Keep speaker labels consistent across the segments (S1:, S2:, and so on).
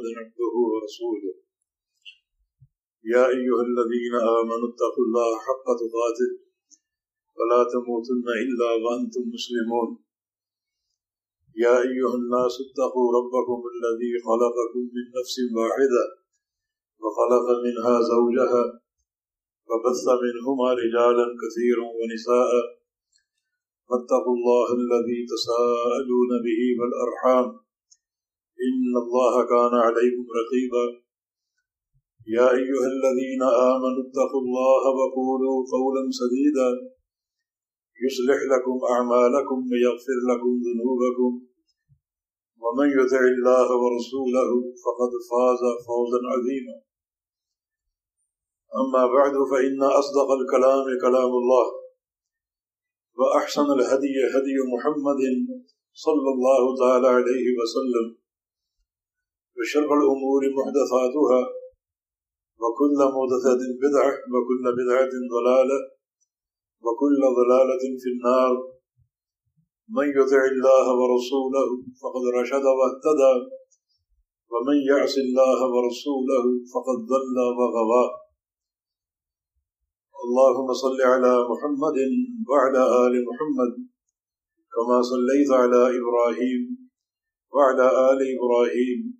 S1: محمدا عبده ورسوله. يا أيها الذين آمنوا اتقوا الله حق تقاته ولا تموتن إلا وأنتم مسلمون. يا أيها الناس اتقوا ربكم الذي خلقكم من نفس واحدة وخلق منها زوجها وبث منهما رجالا كثيرا ونساء. واتقوا الله الذي تساءلون به والأرحام. إن الله كان عليكم رقيبا. يا أيها الذين آمنوا اتقوا الله وقولوا قولا سديدا. يصلح لكم أعمالكم ويغفر لكم ذنوبكم. ومن يطع الله ورسوله فقد فاز فوزا عظيما. أما بعد، فإن أصدق الكلام كلام الله. وأحسن الهدي هدي محمد صلى الله تعالى عليه وسلم. وشر الأمور محدثاتها وكل محدثة بدعة وكل بدعة ضلالة وكل ضلالة في النار. من يطع الله ورسوله فقد رشد واهتدى ومن يعص الله ورسوله فقد ضل وغوى. اللهم صل على محمد وعلى آل محمد كما صليت على إبراهيم وعلى آل إبراهيم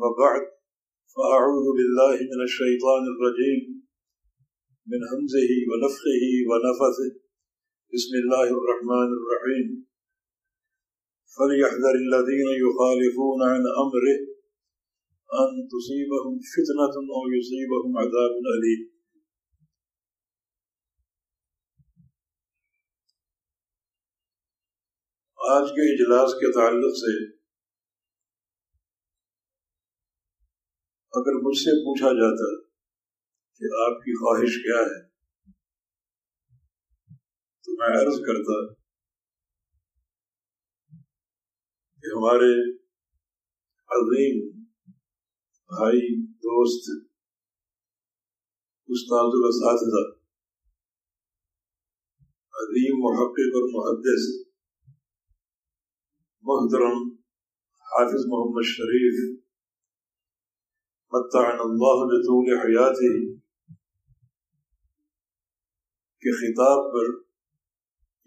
S1: وبعد، فأعوذ بالله من الشيطان الرجيم، من همزه ونفخه ونفثه، بسم الله الرحمن الرحيم. فليحذر الذين يخالفون عن أمره أن تصيبهم فتنة أو يصيبهم عذاب أليم. آج کے اجلاس کے تعلق سے اگر مجھ سے پوچھا جاتا کہ آپ کی خواہش کیا ہے، تو میں عرض کرتا کہ ہمارے عظیم بھائی، دوست، استاد الاساتذہ، عظیم محقق اور محدث، محترم حافظ محمد شریف متعن اللہ لطول حیاتی کے خطاب پر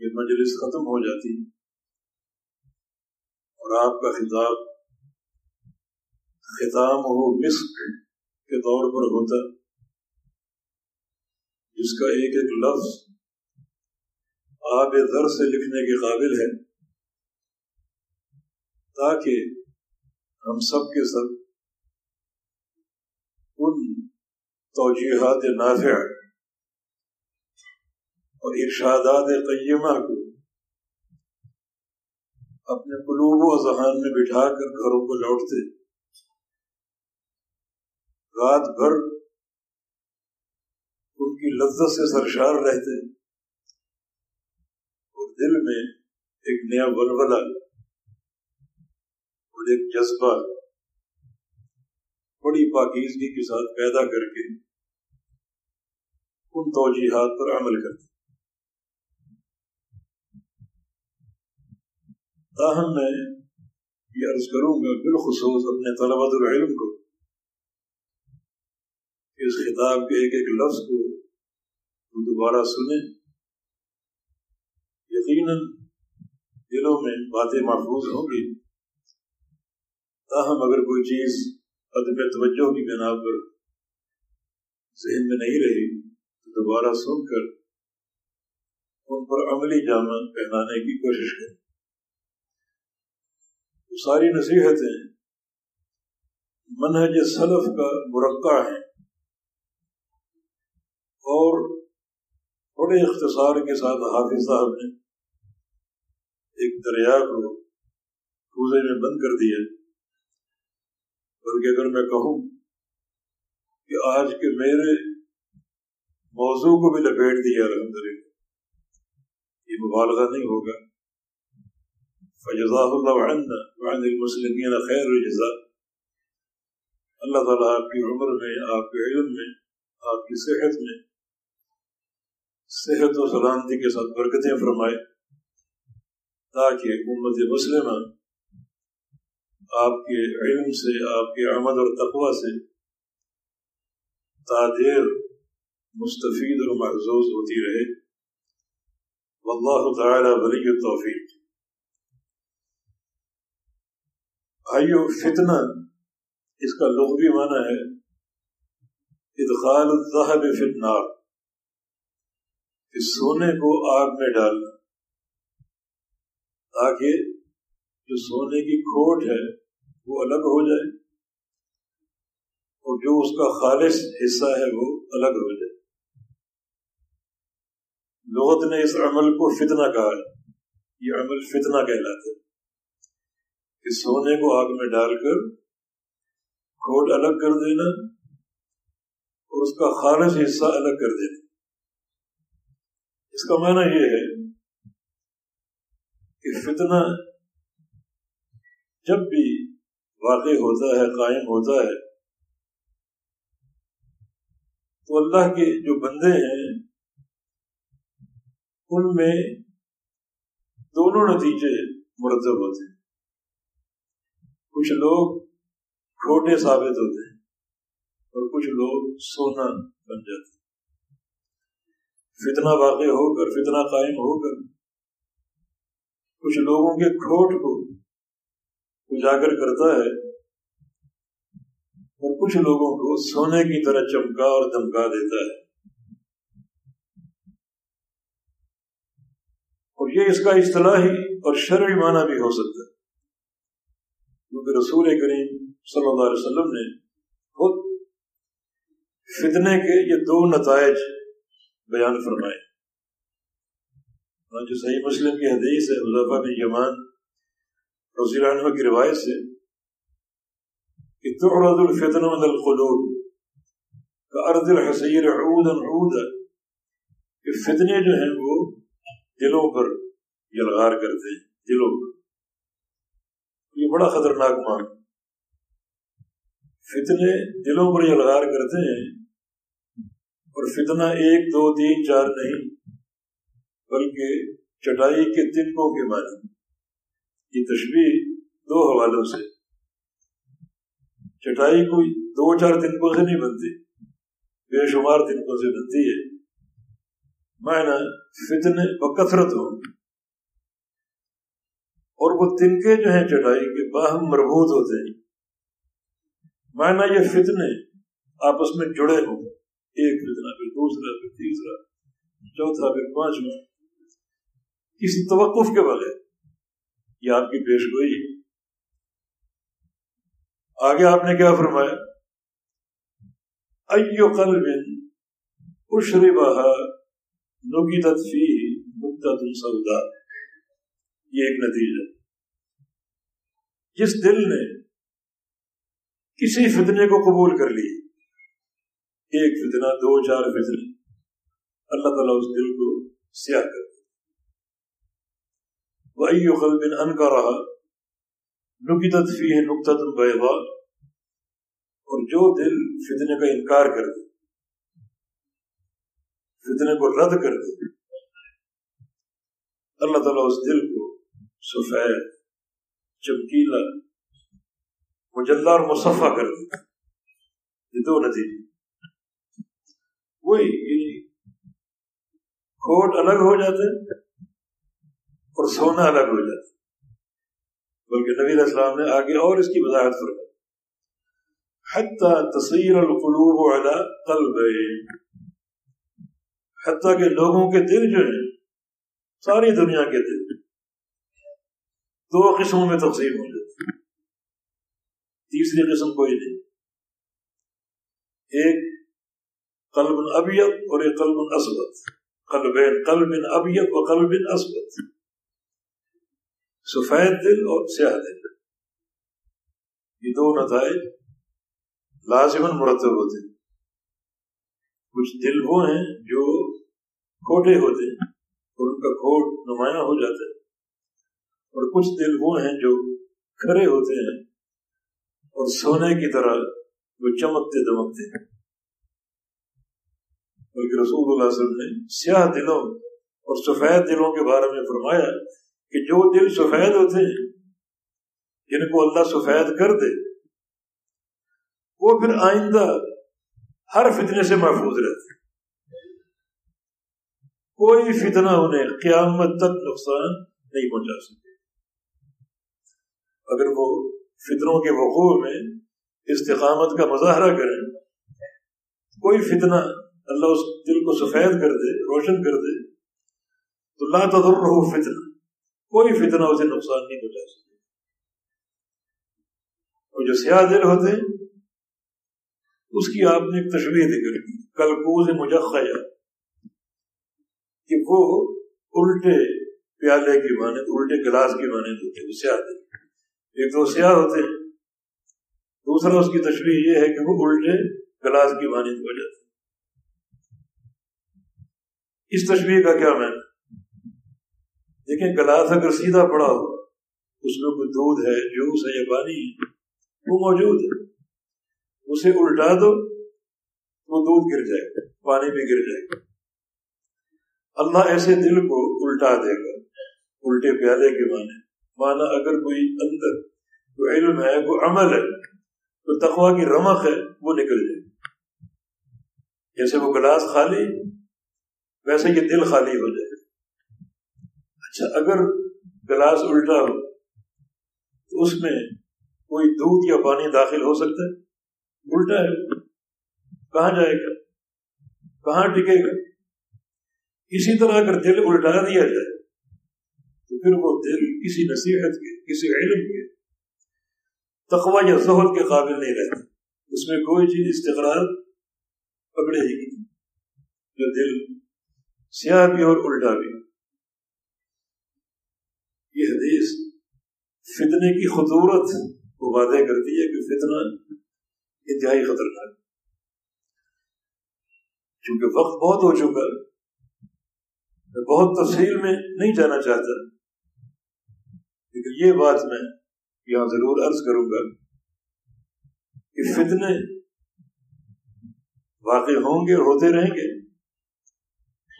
S1: یہ مجلس ختم ہو جاتی اور آپ کا خطاب ختام ہو مسک کے طور پر ہوتا جس کا ایک ایک لفظ آب در سے لکھنے کے قابل ہے تاکہ ہم سب کے سب ان توجیحات نافع۔ اور ارشادات قیمہ کو اپنے قلوب و ذہان میں بٹھا کر گھروں کو لوٹتے۔ رات بھر ان کی لذت سے سرشار رہتے۔ اور دل میں ایک نیا ولولہ، اور ایک جذبہ۔ بڑی پاکیزگی کے ساتھ پیدا کر کے ان توجیحات پر عمل کرتے تاہم میں یہ عرض کروں گا بالخصوص اپنے طلبۃ العلم کو اس خطاب کے ایک ایک لفظ کو وہ دوبارہ سنیں۔ یقیناً دلوں میں باتیں محفوظ ہوں گی۔ تاہم اگر کوئی چیز عدم توجہ کی بنا پر ذہن میں نہیں رہی تو دوبارہ سن کر ان پر عملی جامع پہنانے کی کوشش کریں۔ وہ ساری نصیحتیں منہج سلف کا مرقع ہے اور بڑے اختصار کے ساتھ حافظ صاحب نے ایک دریا کو کوزے میں بند کر دیا۔ بلکہ اگر میں کہوں کہ آج کے میرے موضوع کو بھی لپیٹ دیا الحمد للہ یہ مبالغہ نہیں ہوگا۔ فجزا اللہ عنا وعن المسلمین خیر الجزا اللہ تعالیٰ آپ کی عمر میں، آپ کے علم میں، آپ کی صحت میں صحت و سلامتی کے ساتھ برکتیں فرمائے تاکہ امت مسلمہ آپ کے علم سے، آپ کے آمد اور تقوی سے تادیر، مستفید اور محظوظ ہوتی رہے۔ واللہ تعالی ولی التوفیق۔ بھائیو فتنہ، اس کا لغوی معنی ہے ادخال الذهب فی النار، کہ سونے کو آگ میں ڈالنا۔ تاکہ جو سونے کی کھوٹ ہے وہ الگ ہو جائے اور جو اس کا خالص حصہ ہے وہ الگ ہو جائے۔ لغت نے اس عمل کو فتنہ کہا ہے۔ یہ عمل فتنہ کہلاتا ہے۔ کہ سونے کو آگ میں ڈال کر کھوٹ الگ کر دینا اور اس کا خالص حصہ الگ کر دینا۔ اس کا معنی یہ ہے کہ فتنہ جب بھی واقع ہوتا ہے، قائم ہوتا ہے۔ تو اللہ کے جو بندے ہیں، ان میں دونوں نتیجے مرتب ہوتے ہیں۔ کچھ لوگ کھوٹے ثابت ہوتے ہیں اور کچھ لوگ سونا بن جاتے ہیں۔ فتنہ واقع ہو کر، فتنہ قائم ہو کر، کچھ لوگوں کے کھوٹ کو اجاگر کرتا ہے اور کچھ لوگوں کو سونے کی طرح چمکا اور دمکا دیتا ہے۔ اور یہ اس کا اصطلاحی اور شرعی معنی بھی ہو سکتا ہے۔ کیونکہ رسول کریم صلی اللہ علیہ وسلم نے خود فتنے کے یہ دو نتائج بیان فرمائے۔ جو صحیح مسلم کی حدیث ہے مضافہ بن یمان رضی اللہ عنہ کی روایت سے کہ تعرض الفتن من القلوب كأرض الحسیر عودا عودا، کہ فتنے جو ہیں وہ دلوں پر یلغار کرتے ہیں، دلوں پر۔ یہ بڑا خطرناک مان فتنے دلوں پر یلغار کرتے ہیں اور فتنہ ایک، دو، تین، چار نہیں، بلکہ چٹائی کے تنکوں کے معنی۔ یہ تشبیح دو حوالوں سے۔ چٹائی کوئی دو چار تنکوں سے نہیں بنتی، بے شمار تنکوں سے بنتی ہے۔ معنی فتنے بکثرت ہوں اور وہ تنکے جو ہیں چٹائی کے باہم مربوط ہوتے ہیں۔ معنی یہ فتنے آپس میں جڑے ہوں۔ ایک فتنہ پھر دوسرا پھر تیسرا، چوتھا پھر پانچواں۔ کسی توقف کے بغیر۔ یہ آپ کی پیش گوئی ہے۔ آگے آپ نے کیا فرمایا؟ ایو قلب اشربہ نقیدت فی مدت سودا یہ ایک نتیجہ جس دل نے کسی فتنے کو قبول کر لی ایک فتنہ، دو، چار فتنے، اللہ تعالیٰ اس دل کو سیاہ کر دے قلب ان کا رہا نقیدت فی ہے نقطہ بیضا اور جو دل فتنے کا انکار کر دے، فتنے کو رد کر دے، اللہ تعالیٰ اس دل کو سفید، چمکیلا، مجلہ اور مصفہ کر دے، یہ دو نتیجے۔ وہی یعنی کھوٹ الگ ہو جاتے اور سونا الگ ہو جاتا بلکہ نبی السلام نے آگے اور اس کی وضاحت فرمائی۔ حتی تصیر القلوب علی قلب حتیٰ کہ لوگوں کے دل جو ہیں، ساری دنیا کے دل۔ دو قسموں میں تقسیم ہو جاتے تیسری قسم کوئی نہیں۔ ایک قلب ابیت اور ایک قلب اسود۔ قلبین قلب ابیت و قلب اسود۔ سفید دل اور سیاہ دل. یہ دو نتائج لازمن مرتب ہوتے ہیں. کچھ دل وہ ہیں جو کھوٹے ہوتے ہیں اور ان کا کھوٹ نمایاں ہو جاتا ہے. اور کچھ دل وہ ہیں جو کھڑے ہوتے ہیں اور سونے کی طرح وہ چمکتے دمکتے ہیں. بلکہ رسول اللہ علیہ وسلم نے سیاہ دلوں اور سفید دلوں کے بارے میں فرمایا کہ جو دل سفید ہوتے ہیں، جن کو اللہ سفید کر دے، وہ پھر آئندہ ہر فتنے سے محفوظ رہتے کوئی فتنہ انہیں قیامت تک نقصان نہیں پہنچا سکتے اگر وہ فتنوں کے وقوع میں استقامت کا مظاہرہ کریں، کوئی فتنہ اللہ اس دل کو سفید کر دے، روشن کر دے، تو لا تضر فتنہ۔ کوئی فتنہ اسے نقصان نہیں پہنچا سکتے اور جو سیاہ دل ہوتے ہیں اس کی آپ نے ایک تشریح ذکر کی، کلکوز مجخیا کہ وہ الٹے پیالے کی مانند، الٹے گلاس کی مانند ہوتے، وہ سیاہ دل۔ ایک تو سیاہ ہوتے ہیں دوسرا اس کی تشریح یہ ہے کہ وہ الٹے گلاس کی مانند ہو جاتے۔ اس تشریح کا کیا میں دیکھیں گلاس اگر سیدھا پڑا ہو، اس میں کوئی دودھ ہے، جوس ہے یا پانی ہے وہ موجود ہے۔ اسے الٹا دو، وہ دودھ گر جائے گا پانی بھی گر جائے۔ گا اللہ ایسے دل کو الٹا دے گا، الٹے پیالے کے معنی۔ مانا اگر کوئی اندر کوئی علم ہے، کوئی عمل ہے، کوئی تقوا کی رمق ہے، وہ نکل جائے۔ گا جیسے وہ گلاس خالی، ویسے یہ دل خالی ہو جائے۔ اچھا اگر گلاس الٹا ہو، تو اس میں کوئی دودھ یا پانی داخل ہو سکتا ہے؟ الٹا ہے۔ کہاں جائے گا؟ کہاں ٹکے گا؟ اسی طرح اگر دل الٹا دیا جائے، تو پھر وہ دل کسی نصیحت کے، کسی علم کے، تقوی یا زہد کے قابل نہیں رہتا۔ اس میں کوئی چیز استقرار پکڑے گی جو دل سیاہ بھی اور الٹا بھی۔ حدیث فتنے کی خطورت کو وعدے کرتی ہے کہ فتنہ انتہائی خطرناک چونکہ وقت بہت ہو چکا میں بہت تفصیل میں نہیں جانا چاہتا، لیکن یہ بات میں یہاں ضرور عرض کروں گا کہ فتنے واقع ہوں گے اور ہوتے رہیں گے،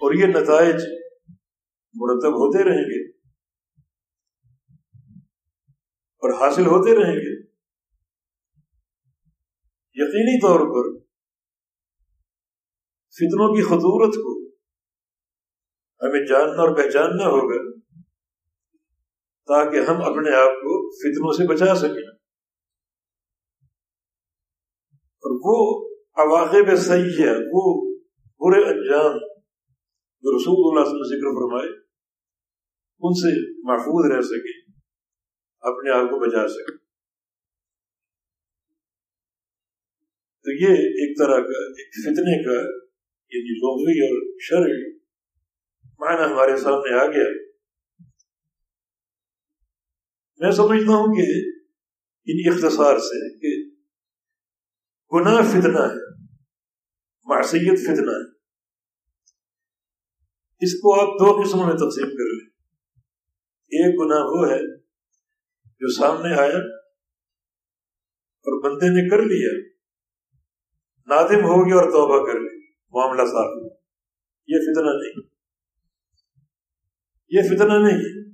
S1: اور یہ نتائج مرتب ہوتے رہیں گے۔ اور حاصل ہوتے رہیں گے۔ یقینی طور پر فتنوں کی خطورت کو ہمیں جاننا اور پہچاننا ہوگا تاکہ ہم اپنے آپ کو فتنوں سے بچا سکیں۔ اور وہ عواقب صحیح ہے وہ برے انجام جو رسول اللہ صلی اللہ علیہ وسلم ذکر فرمائے، ان سے محفوظ رہ سکیں۔ اپنے آپ کو بچا سکیں تو یہ ایک طرح کا، ایک فتنے کا یعنی لغوی اور شرعی معنی ہمارے سامنے آ گیا۔ میں سمجھتا ہوں کہ ان اختصار سے کہ گناہ فتنہ ہے، معصیت فتنہ ہے۔ اس کو آپ دو قسموں میں تقسیم کر لیں۔ ایک گناہ وہ ہے جو سامنے آیا اور بندے نے کر لیا، نادم ہوگی اور توبہ کر لی، معاملہ صاف یہ فتنہ نہیں۔ یہ فتنہ نہیں۔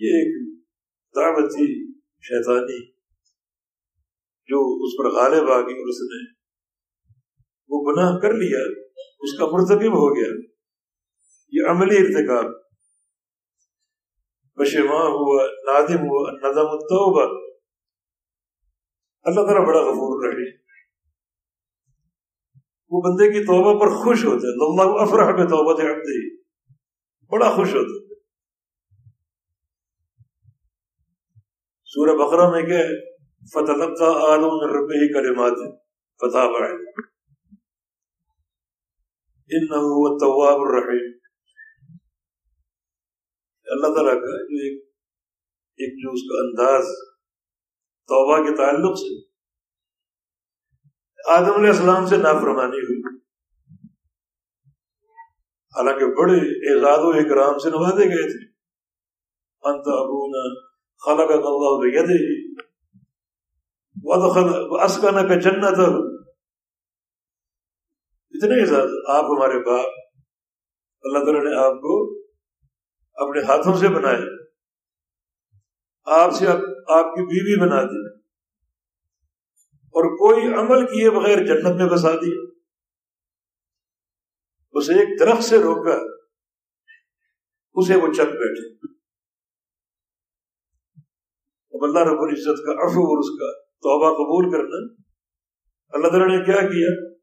S1: یہ ایک دعوت تھی شیطانی جو اس پر غالب آ گئی اور اس نے وہ گناہ کر لیا، اس کا مرتکب ہو گیا۔ یہ عملی ارتکاب۔ بشما ہوا نادم ہوا ندم التوبہ اللہ تعالیٰ بڑا غفور رہے وہ بندے کی توبہ پر خوش ہوتے ہیں. اللہ افرح میں توبہ دے بڑا خوش ہوتا ہے سورہ بقرہ میں کہ فتح آدم رب ہی کلمات. فتح پڑھے ان طواب الرحیم. اللہ تعالیٰ کا جو ایک ایک جو اس کا انداز توبہ کے تعلق سے آدم علیہ السلام سے نافرمانی ہوئی۔ حالانکہ بڑے اعزاز و اکرام سے نوازے گئے تھے۔ انت ابونا خلق اللہ بیدے ودخل اسکن کا جنت اتنے اعزاز، آپ ہمارے باپ، اللہ تعالیٰ نے آپ کو اپنے ہاتھوں سے بنایا آپ سے آپ کی بیوی بنا دی۔ اور کوئی عمل کیے بغیر جنت میں بسا دیا اسے ایک درخت سے روکا اسے وہ چک بیٹھے۔ اب اللہ رب العزت کا عفو اور اس کا توبہ قبول کرنا۔ اللہ تعالیٰ نے کیا کیا؟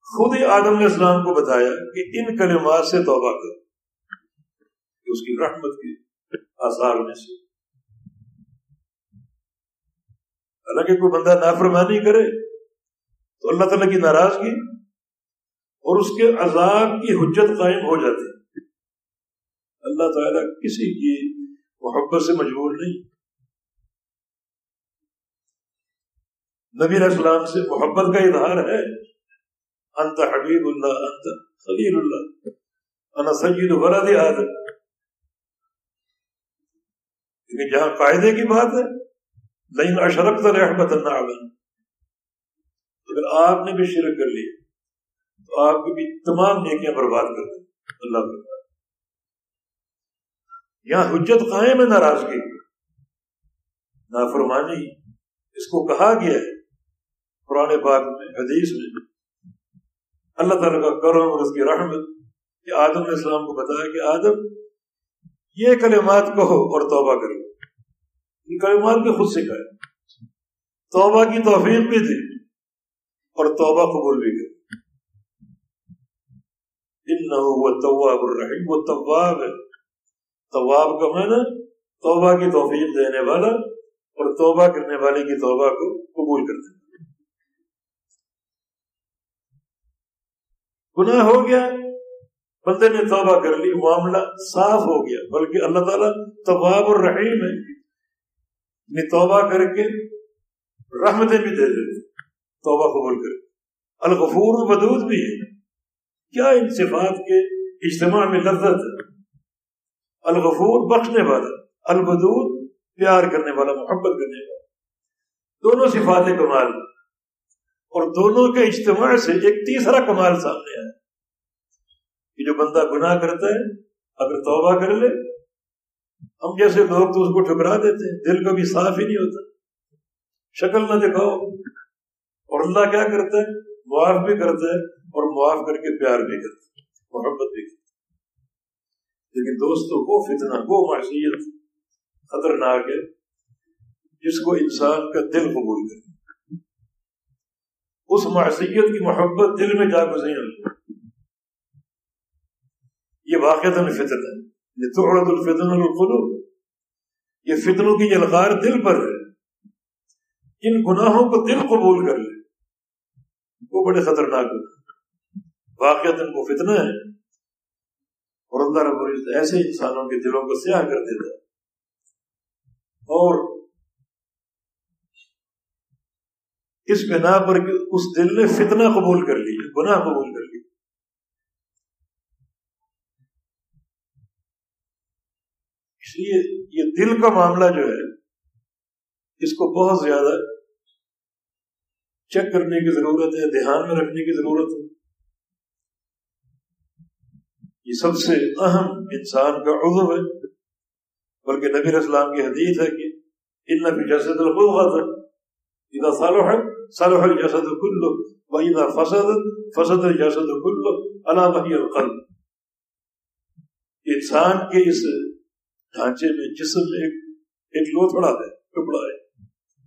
S1: خود ہی آدم علیہ السلام کو بتایا کہ ان کلمات سے توبہ کر کہ اس کی رحمت کے آثار میں سے۔ حالانکہ کوئی بندہ نافرمانی کرے تو اللہ تعالیٰ کی ناراضگی اور اس کے عذاب کی حجت قائم ہو جاتی۔ اللہ تعالیٰ کسی کی محبت سے مجبور نہیں۔ نبی علیہ السلام سے محبت کا اظہار ہے۔ انت حبیب اللہ، انت خلیل اللہ، انا سید ولد آدم۔ لیکن جہاں قاعدے کی بات ہے لیکن اشرک رحمت اللہ اگر آپ نے بھی شرک کر لیا، تو آپ کی بھی تمام نیکیاں برباد کر دیں۔ اللہ برباد یہاں حجت قائم ہے، ناراضگی۔ نافرمانی، اس کو کہا گیا ہے۔ پرانے پاک میں، حدیث میں۔ اللہ تعالیٰ کا کرم اور اس کی رحمت کہ آدم علیہ السلام کو بتایا کہ آدم، یہ کلمات کہو اور توبہ کرو۔ یہ کلمات بھی خود سکھائے توبہ کی توفیق بھی تھی اور توبہ قبول بھی کی۔ طواب الرحیم، وہ طواب ہے۔ طواب کا میں توبہ کی توفیق دینے والا اور توبہ کرنے والے کی توبہ کو قبول کرنے والا گناہ ہو گیا، بندے نے توبہ کر لی، معاملہ صاف ہو گیا، بلکہ اللہ تعالیٰ طواب الرحیم ہے۔ یعنی توبہ کر کے رحمتیں بھی دے دیتے توبہ قبول کر الغفور مدود بھی ہے۔ کیا ان صفات کے اجتماع میں لذت ہے؟ الغفور بخشنے والا البدود پیار کرنے والا، محبت کرنے والا۔ دونوں صفات کمال اور دونوں کے اجتماع سے ایک تیسرا کمال سامنے آیا۔ کہ جو بندہ گناہ کرتا ہے، اگر توبہ کر لے ہم جیسے لوگ تو اس کو ٹھکرا دیتے ہیں، دل کبھی صاف ہی نہیں ہوتا۔ شکل نہ دکھاؤ۔ اور اللہ کیا کرتا ہے؟ معاف بھی کرتا ہے اور معاف کر کے پیار بھی کرتا ہے، محبت بھی کرتا لیکن دوستوں، وہ فتنہ، وہ معصیت خطرناک ہے جس کو انسان کا دل قبول کرے۔ اس معصیت کی محبت دل میں جا گزری یہ واقع فتن ہے۔ یہ تو الفتن القلوب۔ یہ فتنوں کی یلغار دل پر ہے۔ ان گناہوں کو دل قبول کر لے۔ وہ بڑے خطرناک ہوتے واقعات ان کو فتنہ ہے۔ اور اللہ رب العزت ایسے انسانوں کے دلوں کو سیاہ کر دیتا ہے۔ اور اس بنا پر اس دل نے فتنہ قبول کر لی گناہ قبول کر لی اس لیے یہ دل کا معاملہ جو ہے، اس کو بہت زیادہ چیک کرنے کی ضرورت ہے، دھیان میں رکھنے کی ضرورت ہے۔ یہ سب سے اہم انسان کا عضو ہے۔ بلکہ نبی اسلام کی حدیث ہے کہ ان نبی جسد الخوت اذا صالح صالح الجسد كله واذا فسد فسد الجسد كله الا وهي القلب۔ انسان کے اس ڈھانچے میں جسم میں ایک ایک لوتھڑا ہے ٹکڑا ہے۔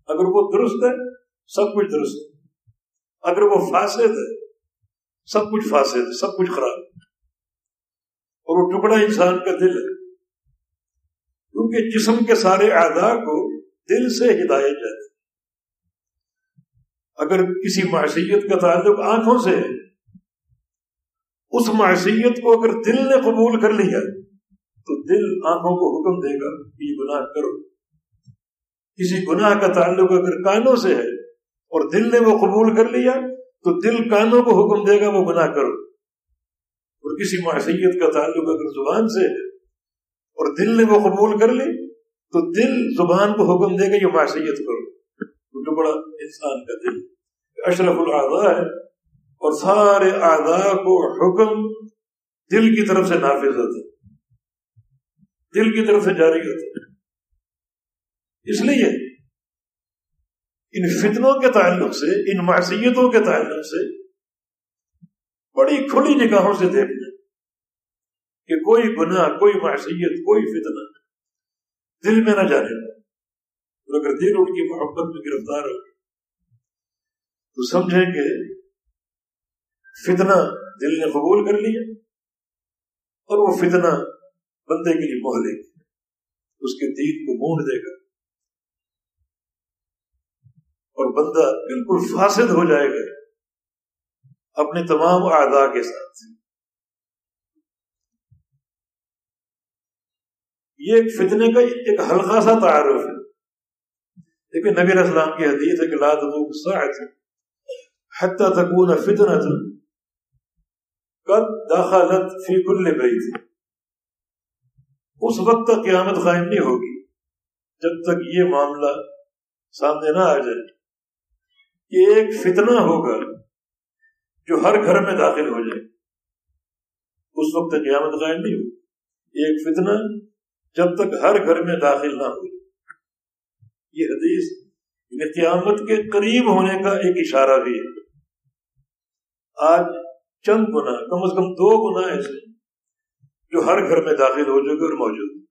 S1: اگر وہ درست ہے، سب کچھ درست ہے۔ اگر وہ فاسد ہے، سب کچھ فاسد ہے، سب کچھ خراب ہے۔ اور وہ ٹکڑا انسان کا دل ہے۔ کیونکہ جسم کے سارے اعضاء کو دل سے ہدایت جاتی اگر کسی معصیت کا تعلق آنکھوں سے ہے، اس معصیت کو اگر دل نے قبول کر لیا تو دل آنکھوں کو حکم دے گا کہ یہ گناہ کرو۔ کسی گناہ کا تعلق اگر کانوں سے ہے اور دل نے وہ قبول کر لیا، تو دل کانوں کو حکم دے گا وہ گناہ کرو۔ اور کسی معصیت کا تعلق اگر زبان سے ہے اور دل نے وہ قبول کر لی، تو دل زبان کو حکم دے گا یہ معصیت کرو۔ جو بڑا انسان کا دل اشرف الاعضاء ہے اور سارے اعضاء کو حکم دل کی طرف سے نافذ ہوتا ہے۔ دل کی طرف سے جاری ہوتا ہے اس لیے ان فتنوں کے تعلق سے، ان معصیتوں کے تعلق سے بڑی کھلی نگاہوں سے دیکھنا کہ کوئی گناہ، کوئی معصیت، کوئی فتنہ دل میں نہ جانے اور اگر دل ان کی محبت میں گرفتار ہو، تو سمجھیں کہ فتنہ دل نے قبول کر لیا اور وہ فتنہ بندے کے لیے محلے اس کے دین کو مونڈ دے گا اور بندہ بالکل فاسد ہو جائے گا اپنے تمام اعضاء کے ساتھ۔ یہ ایک فتنے کا ایک ہلکا سا تعارف ہے۔ لیکن نبی اسلام کی حدیث ہے کہ لاد حتیٰ تکون فتنا قد داخلت فی کل بیت اس وقت تک قیامت قائم نہیں ہوگی جب تک یہ معاملہ سامنے نہ آ جائے۔ کہ ایک فتنہ ہوگا جو ہر گھر میں داخل ہو جائے۔ اس وقت قیامت قائم نہیں ہوگی۔ ایک فتنہ جب تک ہر گھر میں داخل نہ ہو یہ حدیث یعنی قیامت کے قریب ہونے کا ایک اشارہ بھی ہے۔ آج چند گنا کم از کم دو گنا ایسے جو ہر گھر میں داخل ہو چکے اور موجود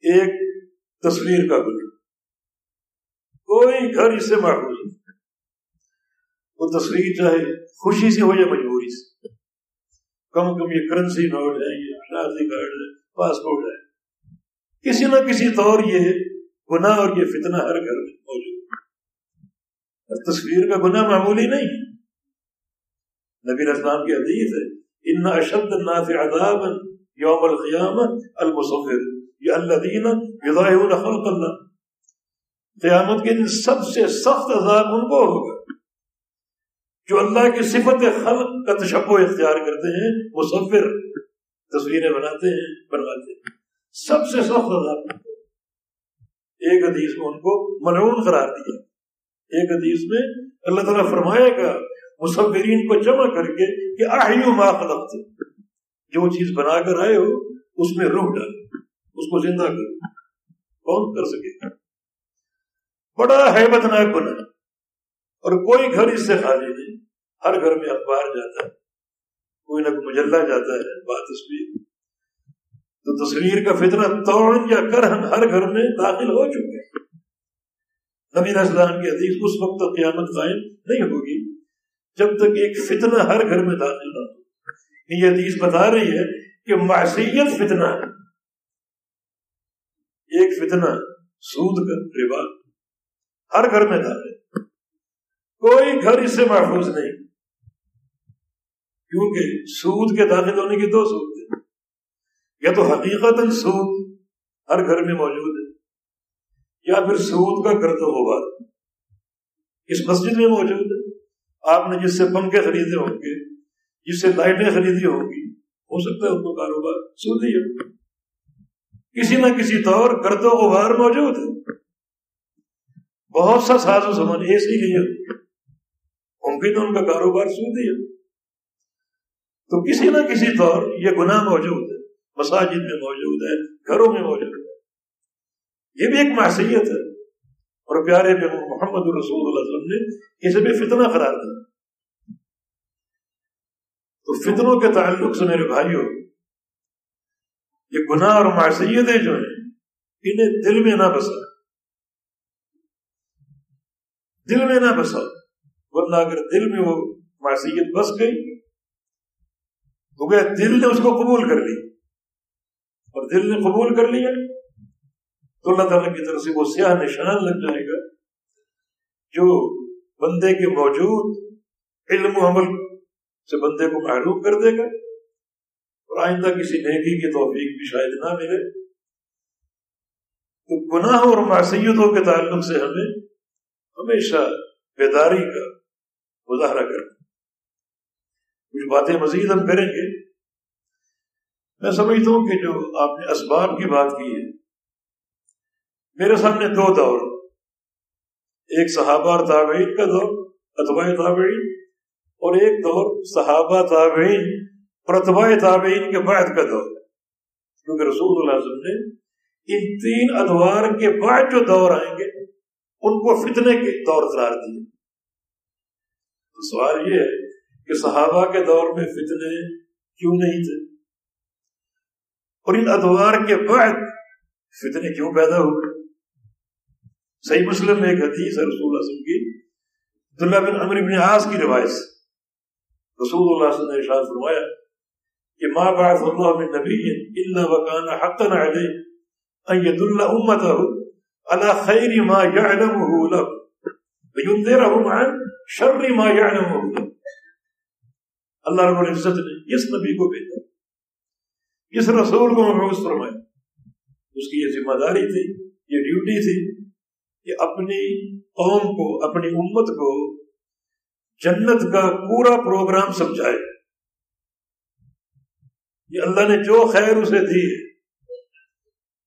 S1: ایک تصویر کا گنا کوئی گھر اس سے محفوظ نہیں۔ وہ تصویر چاہے خوشی سے ہو یا مجبوری سے۔ کم کم یہ کرنسی نوٹ ہے، یہ شادی کارڈ ہے، پاسپورٹ ہے۔ کسی نہ کسی طور یہ گناہ اور یہ فتنہ ہر گھر میں موجود اور تصویر کا گناہ معمولی نہیں۔ نبی اسلام کی حدیث ہے ان اشد الناس عذابا یوم القیامہ المصفر. یہ اللہ دینا خلق اللہ قیامت کے دن سب سے سخت عذاب ان کو ہوگا. جو اللہ کی صفت خلق کا تشبہ اختیار کرتے ہیں مصور تصویریں بناتے ہیں، بنواتے ہیں. سب سے سخت عذاب ایک حدیث میں ان کو ملعون قرار دیا. ایک حدیث میں اللہ تعالیٰ فرمائے گا مصورین کو جمع کر کے کہ ما خلقت۔ جو چیز بنا کر آئے ہو، اس میں روح ڈال، اس کو زندہ کر۔ کون کر سکے؟ بڑا حیبت ناک بنا اور کوئی گھر اس سے خالی نہیں، ہر گھر میں اخبار جاتا ہے۔ کوئی نہ کوئی مجلہ جاتا ہے بات اس تصویر۔ تو تصویر کا فتنہ توڑ یا کرہن ہر گھر میں داخل ہو چکے نبی اسلام کی حدیث اس وقت تک قیامت قائم نہیں ہوگی۔ جب تک ایک فتنہ ہر گھر میں داخل نہ ہو۔ یہ حدیث بتا رہی ہے کہ معصیت فتنہ ہے۔ ایک فتنہ سود کا، ربا۔ ہر گھر میں داخل۔ کوئی گھر اس سے محفوظ نہیں۔ کیونکہ سود کے داخل ہونے کی دو سود ہیں۔ یا تو حقیقت سود ہر گھر میں موجود ہے، یا پھر سود کا گرد ہوگا اس مسجد میں موجود ہے۔ آپ نے جس سے پنکھے خریدے ہوں گے، جس سے لائٹیں خریدی ہوں گی، ہو سکتا ہے ان کو کاروبار سود ہی ہے۔ کسی نہ کسی طور گرد و غبار موجود ہے بہت سا ساز و سامان ایسے ہی ممکن ان کا کاروبار سو دیا تو کسی نہ کسی طور یہ گناہ موجود ہے مساجد میں موجود ہے گھروں میں موجود ہے یہ بھی ایک معصیت ہے۔ اور پیارے پہ محمد رسول اللہ وسلم نے اسے بھی فتنہ قرار دیا۔ تو فتنوں کے تعلق سے میرے بھائیوں، یہ گناہ اور معصیتیں جو ہیں، انہیں دل میں نہ بسا دل میں نہ بسا ورنہ اگر دل میں وہ معصیت بس گئی، تو گیا دل نے اس کو قبول کر لی اور دل نے قبول کر لیا تو اللہ تعالیٰ کی طرف سے وہ سیاہ نشان لگ جائے گا جو بندے کے موجود علم و عمل سے بندے کو محروم کر دے گا اور آئندہ کسی نیکی کی توفیق بھی شاید نہ ملے۔ تو گناہ اور معصیتوں کے تعلق سے ہمیں ہمیشہ بیداری کا مظاہرہ کرنا۔ کچھ باتیں مزید ہم کریں گے۔ میں سمجھتا ہوں کہ جو آپ نے اسباب کی بات کی ہے میرے سامنے دو دور۔ ایک صحابہ اور تابعین کا دور، اتباع تابعین، اور ایک دور صحابہ تابعین اور اتباع تابعین کے بعد کا دور۔ کیونکہ رسول اللہ علیہ وسلم نے ان تین ادوار کے بعد جو دور آئیں گے، ان کو فتنے کے دور قرار دیے۔ تو سوال یہ ہے کہ صحابہ کے دور میں فتنے کیوں نہیں تھے؟ اور ان ادوار کے بعد فتنے کیوں پیدا ہوئے؟ صحیح مسلم میں ایک حدیث ہے رسول اللہ وسلم کی، عبداللہ بن عمر بن عاص کی روایت رسول اللہ صلی اللہ علیہ وسلم نے ارشاد فرمایا کہ ما بعث اللہ من نبی الا وکان حقا علیہ ان يدل امته على خیر ما يعلمه له وينذرهم عن شر ما يعلمه له اللہ رب العزت نے اس نبی کو بھیجا۔ اس رسول کو محبوس فرمایا۔ اس کی یہ ذمہ داری تھی، یہ ڈیوٹی تھی کہ اپنی قوم کو، اپنی امت کو جنت کا پورا پروگرام سمجھائے۔ یہ اللہ نے جو خیر اسے دی ہے،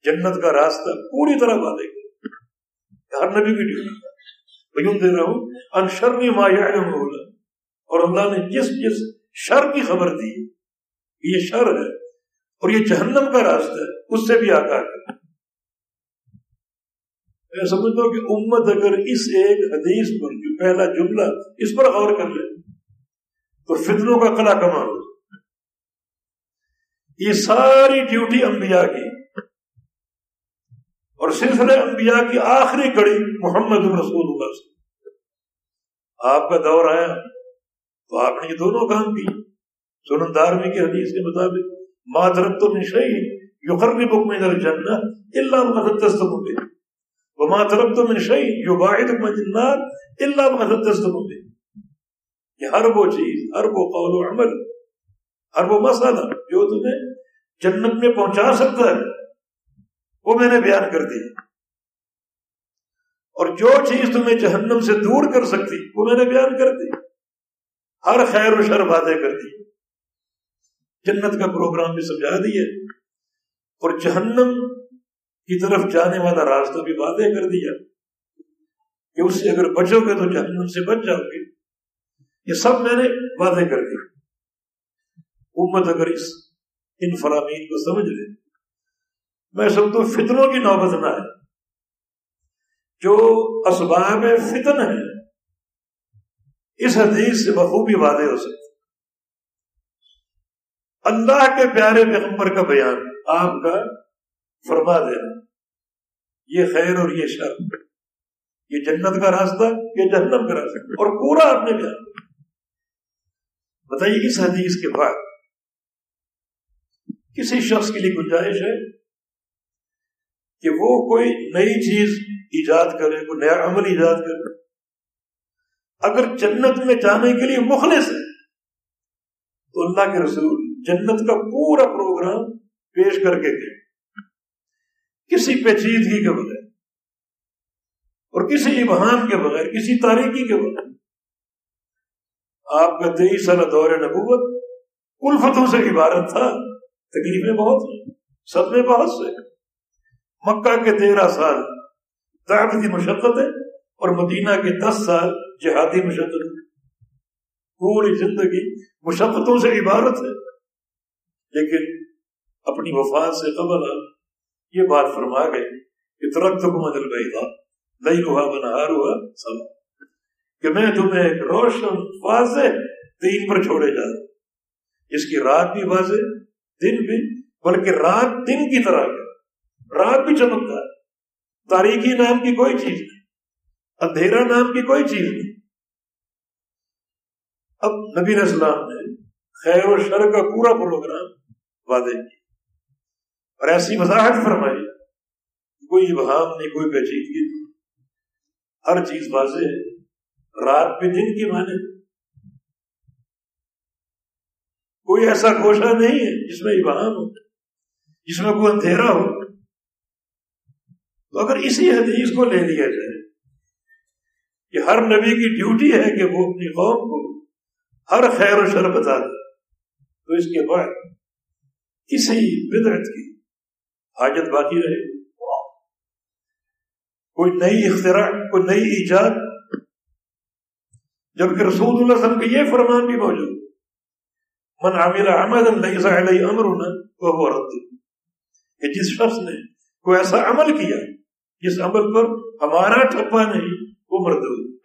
S1: جنت کا راستہ پوری طرح بات ہر نبی کی ڈیوٹی۔ میں دے رہا ہوں انشرنی مایا اور اللہ نے جس جس شر کی خبر دی، یہ شر ہے اور یہ جہنم کا راستہ ہے، اس سے بھی آگاہ کر۔ میں سمجھتا ہوں کہ امت اگر اس ایک حدیث پر جو پہلا جملہ اس پر غور کر لے، تو فتنوں کا کلا کما ہو یہ ساری ڈیوٹی انبیاء کی اور سلسلے انبیاء کی آخری کڑی محمد رسول اللہ سے آپ کا دور آیا، تو آپ نے یہ دونوں کام کی سنن دارمی کی حدیث کے مطابق، ما دربت من شيء يقربكم من الجنة إلا ما تتصدقوا به وما دربت من شيء يباعدكم من النار إلا ما تتصدقوا به. یہ ہر وہ چیز، ہر وہ قول و عمل، ہر وہ مسئلہ جو تمہیں جنت میں پہنچا سکتا ہے، وہ میں نے بیان کر دی۔ اور جو چیز تمہیں جہنم سے دور کر سکتی، وہ میں نے بیان کر دی۔ ہر خیر و شر باتیں کر دی۔ جنت کا پروگرام بھی سمجھا دیا اور جہنم کی طرف جانے والا راستہ بھی واضح کر دیا کہ اس سے اگر بچو گے تو جہنم سے بچ جاؤ گے۔ یہ سب میں نے واضح کر دیا امت اگر اس ان فرامین کو سمجھ لے، میں سب تو فتنوں کی نوبت نہ ہے۔ جو اسباب فتن ہے اس حدیث سے بخوبی واضح ہو سکتے اللہ کے پیارے پیغمبر کا بیان، آپ کا فرما دینا یہ خیر اور یہ شر۔ یہ جنت کا راستہ، یہ جہنم کا راستہ۔ اور پورا آپ نے بیان بتائیے اس حدیث کے بعد کسی شخص کے لیے گنجائش ہے کہ وہ کوئی نئی چیز ایجاد کرے، کوئی نیا عمل ایجاد کرے؟ اگر جنت میں جانے کے لیے مخلص ہے، تو اللہ کے رسول جنت کا پورا پروگرام پیش کر کے گئے۔ کسی پیچیدگی کے بغیر، اور کسی ابہام کے بغیر، کسی تاریخی کے بغیر۔ آپ کا تیئیس سال دور نبوت الفتوں سے عبارت تھا، تکلیفیں بہت صدمے بہت سے۔ مکہ کے تیرہ سال دعوتی مشقت ہے اور مدینہ کے دس سال جہادی مشقت پوری زندگی مشقتوں سے عبارت ہے لیکن اپنی وفات سے قبل آپ یہ بات فرما گئے کہ ترقت کو مدل بھائی تھا نہیں ہوا بنہار ہوا سب کہ میں تمہیں ایک روشن، واضح دین پر چھوڑے جا رہا اس کی رات بھی واضح، دن بھی، بلکہ رات دن کی طرح ہے۔ رات بھی چمکتا ہے۔ تاریخی نام کی کوئی چیز نہیں۔ اندھیرا نام کی کوئی چیز نہیں۔ اب نبی اسلام نے خیر و شر کا پورا پروگرام واضح کی اور ایسی وضاحت فرمائی، کوئی ابہام نہیں، کوئی پیچیدگی نہیں۔ ہر چیز واضح ہے رات پہ دن کی مانے۔ کوئی ایسا گوشہ نہیں ہے جس میں ابہام ہو، جس میں کوئی اندھیرا ہو۔ تو اگر اسی حدیث کو لے لیا جائے کہ ہر نبی کی ڈیوٹی ہے کہ وہ اپنی قوم کو ہر خیر و شر بتا دے، تو اس کے بعد کسی بدعت کی حاجت باقی رہے کوئی نئی اختراع، کوئی نئی ایجاد۔ جبکہ رسول اللہ علیہ وسلم کے یہ فرمان بھی موجود۔ من عامل عمل ليس عليه امرنا وهو رد۔ کہ جس شخص نے کوئی ایسا عمل کیا، جس عمل پر ہمارا ٹھپا نہیں، وہ مردود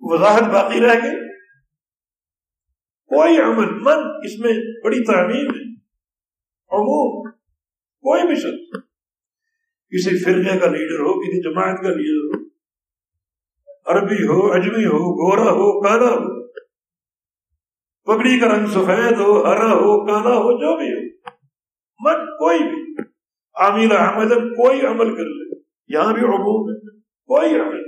S1: وضاحت باقی رہ گئی۔ کوئی عمل، من، اس میں بڑی تعمیر ہے۔ عموم کوئی بھی شخص کسی فرقے کا لیڈر ہو، کسی جماعت کا لیڈر ہو، عربی ہو، اجمی ہو، گورا ہو، کالا ہو، پگڑی کا رنگ سفید ہو، ہرا ہو، کالا ہو، جو بھی ہو من کوئی بھی۔ عامل احمد کوئی عمل کر لے۔ یہاں بھی عموم ہے، کوئی عمل۔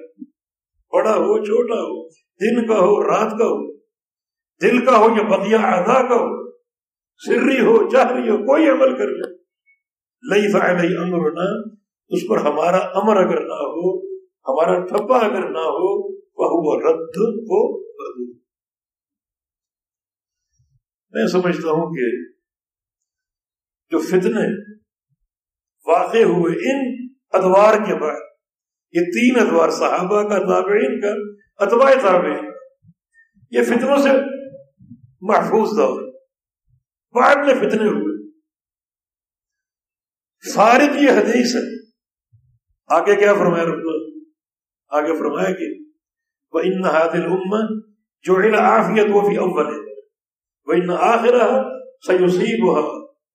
S1: بڑا ہو، چھوٹا ہو، دن کا ہو، رات کا ہو، دل کا ہو یا بدیا ادا کا ہو سری ہو چہری ہو، کوئی عمل کر لے۔ لئی فائل امر نہ اس پر ہمارا امر اگر نہ ہو، ہمارا ٹھپا اگر نہ ہو وہ رد ہو میں سمجھتا ہوں کہ جو فتنے واقع ہوئے ان ادوار کے بعد، یہ تین ادوار، صحابہ کا، تابعین کا، اتباع تابعین یہ فتنوں سے محفوظ دور۔ بعد میں فتنے ہوئے۔ فارغ یہ حدیث ہے۔ آگے کیا فرمایا رب آگے فرمایا کہ وہ ان حادل جو آفیت وہ بھی اول ہے وہ ان آخر سیوسیب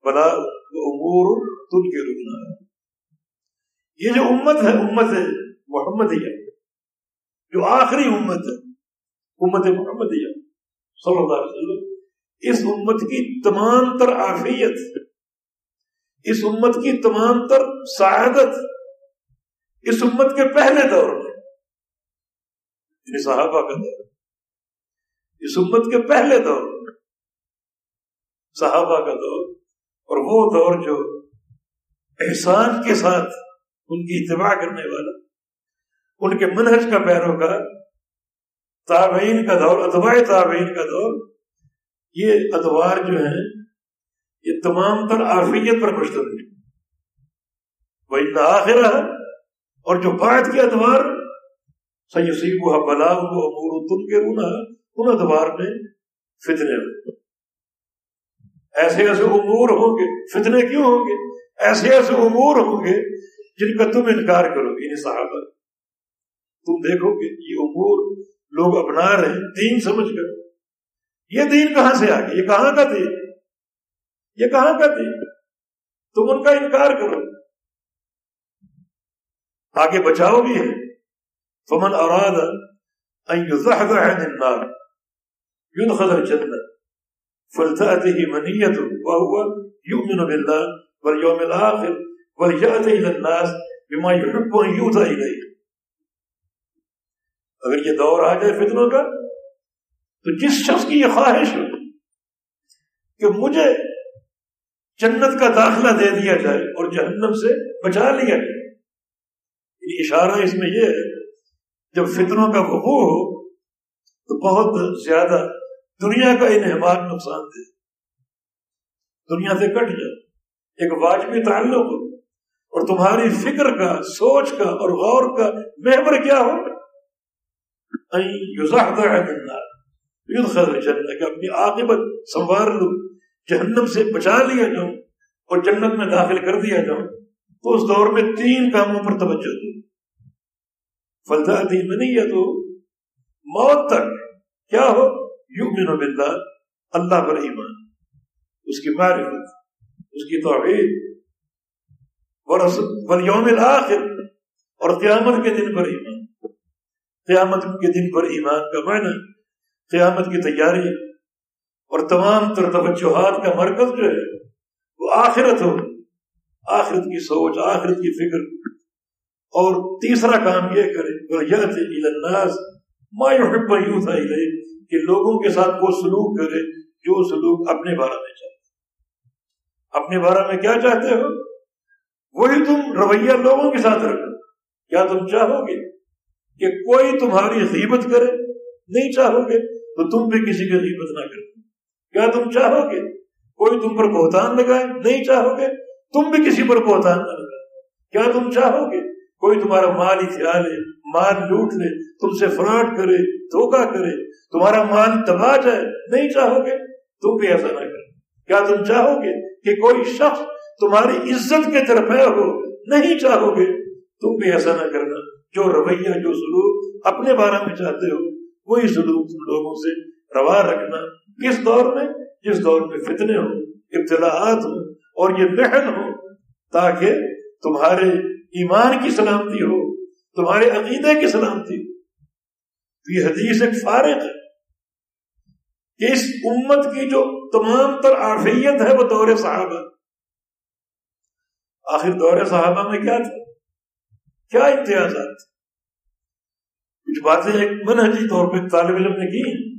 S1: بلا امور تن کے رکنا یہ جو امت ہے امت ہے محمد جو آخری امت ہے، امت محمد صلی اللہ علیہ وسلم۔ اس امت کی تمام تر آفیت اس امت کی تمام تر سعادت، اس امت کے پہلے دور میں۔ یعنی صحابہ کا دور۔ اس امت کے پہلے دور میں۔ صحابہ کا دور۔ اور وہ دور جو احسان کے ساتھ ان کی اتباع کرنے والا، ان کے منہج کا پیروکار، تابعین کا دور ادباء تابعین کا دور یہ ادوار جو ہیں، یہ تمام تر آفیت پر مشتمل وہ آخر اور جو بعد کے ادوار سیسیب ہوا بلا امور تم کے رونا ان ادوار میں فتنے ہوں ایسے ایسے امور ہوں گے۔ فتنے کیوں ہوں گے؟ ایسے ایسے امور ہوں گے جن کا تم انکار کرو گے یعنی صحابہ۔ تم دیکھو گے، یہ امور لوگ اپنا رہے ہیں، دین سمجھ کر۔ یہ دین کہاں سے آ گیا یہ کہاں کا دین؟ یہ کہاں کا دین؟ تم ان کا انکار کرو۔ آگے بچاؤ بھی ہے فمن اراد ان يزحزح عن النار يدخل الجنة فلتأته منية وهو يؤمن بالله واليوم الآخر وليأتي إلى الناس بما يحب أن يؤتى إليه اگر یہ دور آ جائے فتنوں کا تو جس شخص کی یہ خواہش ہو کہ مجھے جنت کا داخلہ دے دیا جائے اور جہنم سے بچا لیا جائے یعنی اشارہ اس میں یہ ہے، جب فتنوں کا وقوع ہو تو بہت زیادہ دنیا کا انہمات نقصان دے دنیا سے کٹ جائے۔ ایک واجبی تعلق ہو اور تمہاری فکر کا، سوچ کا اور غور کا محور کیا ہو؟ کہ اپنی عاقبت سنوار لوں، جہنم سے بچا لیا جاؤں اور جنت میں داخل کر دیا جاؤں، تو اس دور میں تین کاموں پر توجہ دوں۔ فلدی میں نہیں ہے تو موت تک، کیا ہو؟ یو باللہ اللہ پر ایمان۔ اس کی معرفت، اس کی توحید یوم الآخر، اور قیامت کے دن پر ایمان۔ قیامت کے دن پر ایمان کا معنی قیامت کی تیاری اور تمام تر توجہات کا مرکز جو ہے، وہ آخرت ہو۔ آخرت کی سوچ، آخرت کی فکر۔ اور تیسرا کام یہ کرے الناس ما يحب يوثى الیہ کہ لوگوں کے ساتھ وہ سلوک کرے جو سلوک اپنے بارے میں چاہتے اپنے بارے میں کیا چاہتے ہو؟ وہی تم رویہ لوگوں کے ساتھ رکھو۔ کیا تم چاہو گے کہ کوئی تمہاری غیبت کرے؟ نہیں چاہو گے۔ تو تم بھی کسی کی غیبت نہ کرو۔ کیا تم چاہو گے؟ کوئی تم پر بہتان لگائے؟ نہیں چاہو گے؟ تم بھی کسی پر بہتان نہ لگائے۔ کیا تم چاہو گے؟ کوئی تمہارا مال ہی خیال ہے، مال لوٹ لے، تم سے فراڈ کرے دھوکا کرے، تمہارا مال دبا جائے، نہیں چاہو گے؟ تم بھی ایسا نہ کرو۔ کیا تم چاہو گے کہ کوئی شخص تمہاری عزت کے طرف ہو؟ نہیں چاہو گے؟ تم بھی ایسا نہ کرنا، جو رویہ، جو سلوک اپنے بارے میں چاہتے ہو وہی سلوک لوگوں سے روا رکھنا کس دور میں؟ جس دور میں فتنے ہوں ابتلاحات ہوں اور یہ محن ہو تاکہ تمہارے ایمان کی سلامتی ہو، تمہارے عقیدے کی سلامتی ہو۔ یہ حدیث ایک فارغ ہے کہ اس امت کی جو تمام تر عافیت ہے وہ دور صحابہ۔ آخر دور صحابہ میں کیا تھا؟ کیا امتیازات؟ کچھ باتیں ایک منہجی طور پہ طالب علم نے کی۔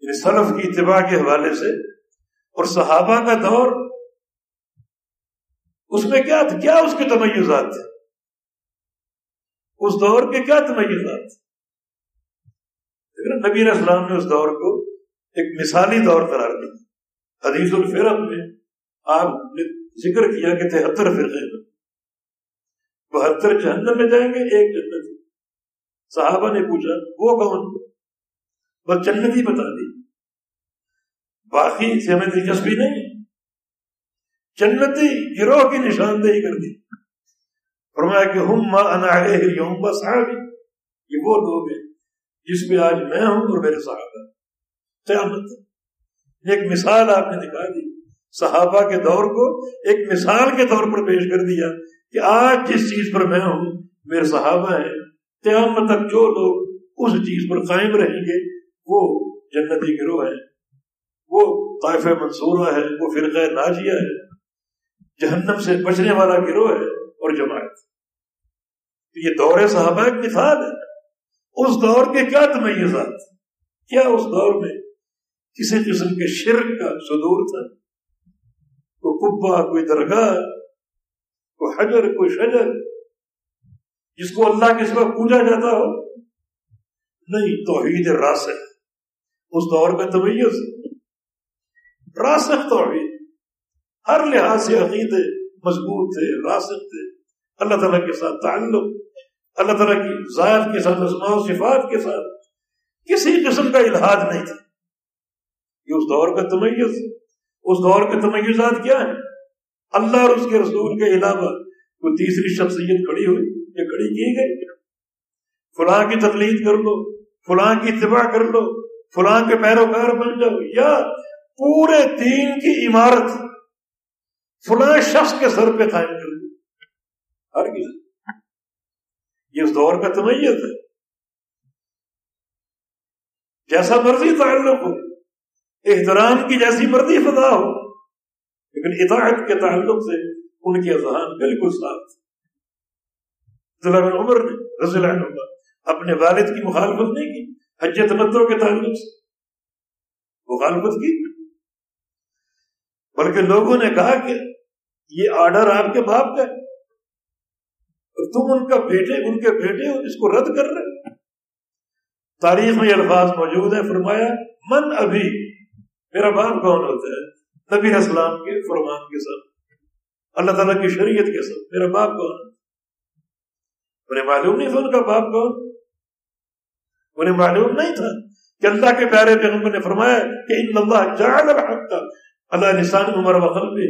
S1: یعنی سلف کی اتباع کے حوالے سے۔ اور صحابہ کا دور۔ اس میں کیا تھا؟ کیا اس کے تمیزات تھے؟ اس دور کے کیا تمیزات تھے؟ نبی اسلام نے اس دور کو ایک مثالی دور قرار دیا حدیث الفرق میں آپ نے ذکر کیا کہ تہتر فرقے میں بہتر جہنم میں جائیں گے، ایک جنت صحابہ نے پوچھا، وہ کون؟ بس جنتی بتا دی۔ باقی سے ہمیں دلچسپی نہیں۔ جنتی گروہ کی نشاندہی کر دی۔ فرمایا کہ ہم یوم بس یہ وہ لوگ ہیں جس میں آج میں ہوں اور میرے صحابہ۔ قیامت۔ ایک مثال آپ نے دکھا دی۔ صحابہ کے دور کو ایک مثال کے طور پر پیش کر دیا کہ آج جس چیز پر میں ہوں، میرے صحابہ ہیں۔ قیامت تک جو لوگ اس چیز پر قائم رہیں گے، وہ جنتی گروہ ہے، وہ طائف منصورہ ہے، وہ فرقہ ناجیہ ہے، جہنم سے بچنے والا گروہ ہے اور جماعت۔ یہ دور صحابہ ایک مثال ہے۔ اس دور کے کیا تمیزات؟ کیا اس دور میں کسی قسم کے شرک کا صدور تھا؟ کوئی کبا کوئی درگاہ، کوئی حجر، کوئی شجر جس کو اللہ کے سوا پوجا جاتا ہو۔ نہیں، توحید راسخ اس دور کا تمیز۔ راسخ توحید۔ ہر لحاظ سے عقیدے مضبوط تھے راسخ تھے۔ اللہ تعالیٰ کے ساتھ تعلق، اللہ تعالیٰ کی ذات کے ساتھ و صفات کے ساتھ کسی قسم کا الحاظ نہیں تھا۔ یہ اس دور کا تمیز۔ اس دور کے تمیزات کیا ہیں؟ اللہ اور اس کے رسول کے علاوہ کوئی تیسری شخصیت کھڑی ہوئی؟ یا کھڑی کی گئی۔ فلاں کی تقلید کر لو، فلاں کی اتباع کر لو، فلاں کے پیروکار بن جاؤ۔ یا پورے دین کی عمارت فلاں شخص کے سر پہ قائم کر دو۔ ہر کسی۔ یہ اس دور کا تمیت ہے۔ جیسا مرضی تعلق ہو، احترام کی جیسی مرضی فضا ہو، لیکن اطاعت کے تعلق سے ان کی اذہان بالکل صاف عمر نے رضی اللہ عنہ اپنے والد کی مخالفت نہیں کی حج تمدوں کے تعلق سے۔ مخالفت کی؟ بلکہ لوگوں نے کہا کہ یہ آرڈر آپ کے باپ کا ہے۔ اور تم ان کا بیٹے، ان کے بیٹے ہو، اس کو رد کر رہے تاریخ میں یہ الفاظ موجود ہے فرمایا، من ابھی میرا باپ کون ہوتا ہے؟ نبی اسلام کے، فرمان کے ساتھ، اللہ تعالیٰ کی شریعت کے ساتھ۔ میرا باپ کون انہیں معلوم نہیں تھا ان کا باپ کون؟ انہیں معلوم نہیں تھا کہ اللہ کے پیارے پیغمبر نے فرمایا کہ ان اللہ جعل الحق. اللہ نسان عمر وقل بھی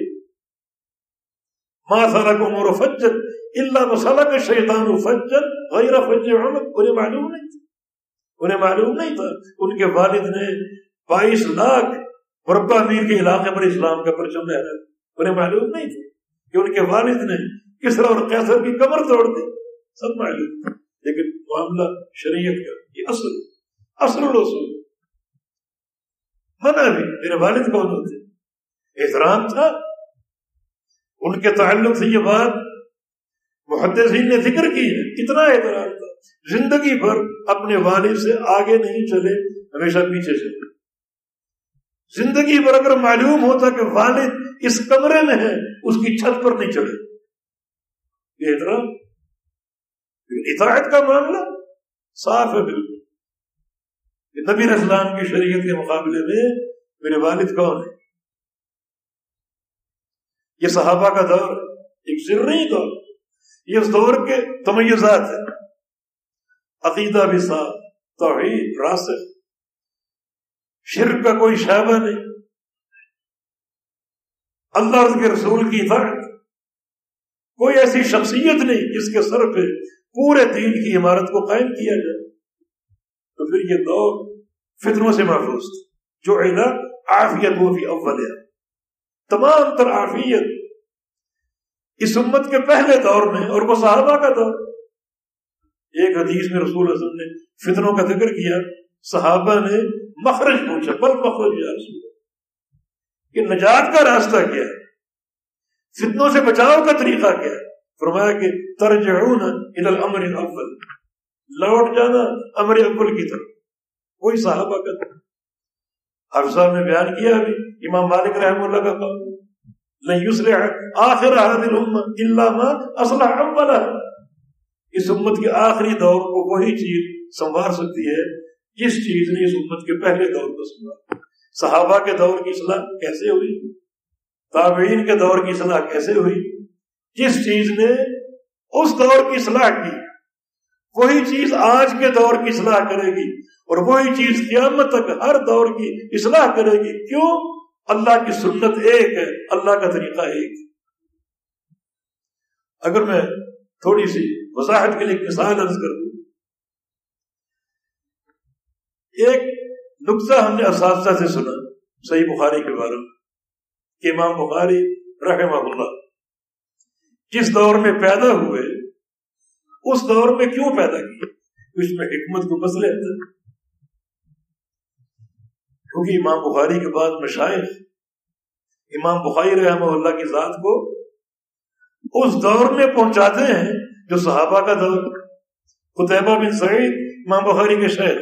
S1: ماں سارا عمر و فجر اللہ مسالہ کا شیطان فجر غیر فجر انہیں معلوم نہیں تھا. انہیں معلوم نہیں تھا. ان کے والد نے بائیس لاکھ مربع میر کے علاقے پر اسلام کا پرچم لہرا انہیں معلوم نہیں تھا کہ ان کے والد نے کس طرح اور کیسر کی کمر توڑ دی. سب معلوم تھا لیکن معاملہ شریعت کا، یہ اصل اصل اصول۔ منع بھی میرے والد کون ہوتے احترام تھا۔ ان کے تعلق سے یہ بات محدثین نے ذکر کی ہے۔ کتنا اعتراض تھا۔ زندگی بھر اپنے والد سے آگے نہیں چلے، ہمیشہ پیچھے چلے۔ زندگی پر اگر معلوم ہوتا کہ والد اس کمرے میں ہے، اس کی چھت پر نہیں چڑھے یہ احترام۔ اطاعت کا معاملہ صاف ہے بالکل۔ نبی اسلام کی شریعت کے مقابلے میں میرے والد کون ہے یہ صحابہ کا دور ایک ضروری دور۔ یہ اس دور کے تمیزات ہیں۔ عقیدہ بھی صاف، توحید راسخ شرک کا کوئی شعبہ نہیں۔ اللہ کے رسول کی فرق کوئی ایسی شخصیت نہیں جس کے سر پہ پورے دین کی عمارت کو قائم کیا جائے۔ تو پھر یہ دور فطروں سے محفوظ تھا جو ہے آفیت وہ بھی اول ہے تمام تر آفیت اس امت کے پہلے دور میں اور وہ صحابہ کا دور۔ ایک حدیث میں رسول اللہ نے فطروں کا ذکر کیا۔ صحابہ نے مخرج پوچھا، بل مخرج یا رسول کہ نجات کا راستہ کیا ہے؟ فتنوں سے بچاؤ کا طریقہ کیا ہے؟ فرمایا کہ ترجعون الى الامر الاول۔ لوٹ جانا امر اول کی طرف۔ وہی صحابہ کا۔ حافظ صاحب نے بیان کیا ابھی۔ امام مالک رحم اللہ کا قول۔ نہیں يصلح آخر هذه الامه الا ما اصلح اولها اس امت کے آخری دور کو وہی چیز سنوار سکتی ہے۔ جس چیز نے اس امت کے پہلے دور کو سنوارا صحابہ کے دور کی صلاح کیسے ہوئی؟ تابعین کے دور کی صلاح کیسے ہوئی؟ جس چیز نے اس دور کی صلاح کی، وہی چیز آج کے دور کی صلاح کرے گی اور وہی چیز قیامت تک ہر دور کی اصلاح کرے گی۔ کیوں؟ اللہ کی سنت ایک ہے، اللہ کا طریقہ ایک۔ اگر میں تھوڑی سی وضاحت کے لیے مثال عرض کر دوں۔ ایک نقطہ ہم نے اساتذہ سے سنا، صحیح بخاری کے بارے میں، امام بخاری رحمہ اللہ۔ جس دور میں پیدا ہوئے، اس دور میں کیوں پیدا کیے؟ اس میں حکمت کو مسئلے اندر کیونکہ امام بخاری کے بعد مشائق امام بخاری رحمہ اللہ کی ذات کو اس دور میں پہنچاتے ہیں جو صحابہ کا دور۔ خطیبہ بن سعید، امام بخاری کے شہر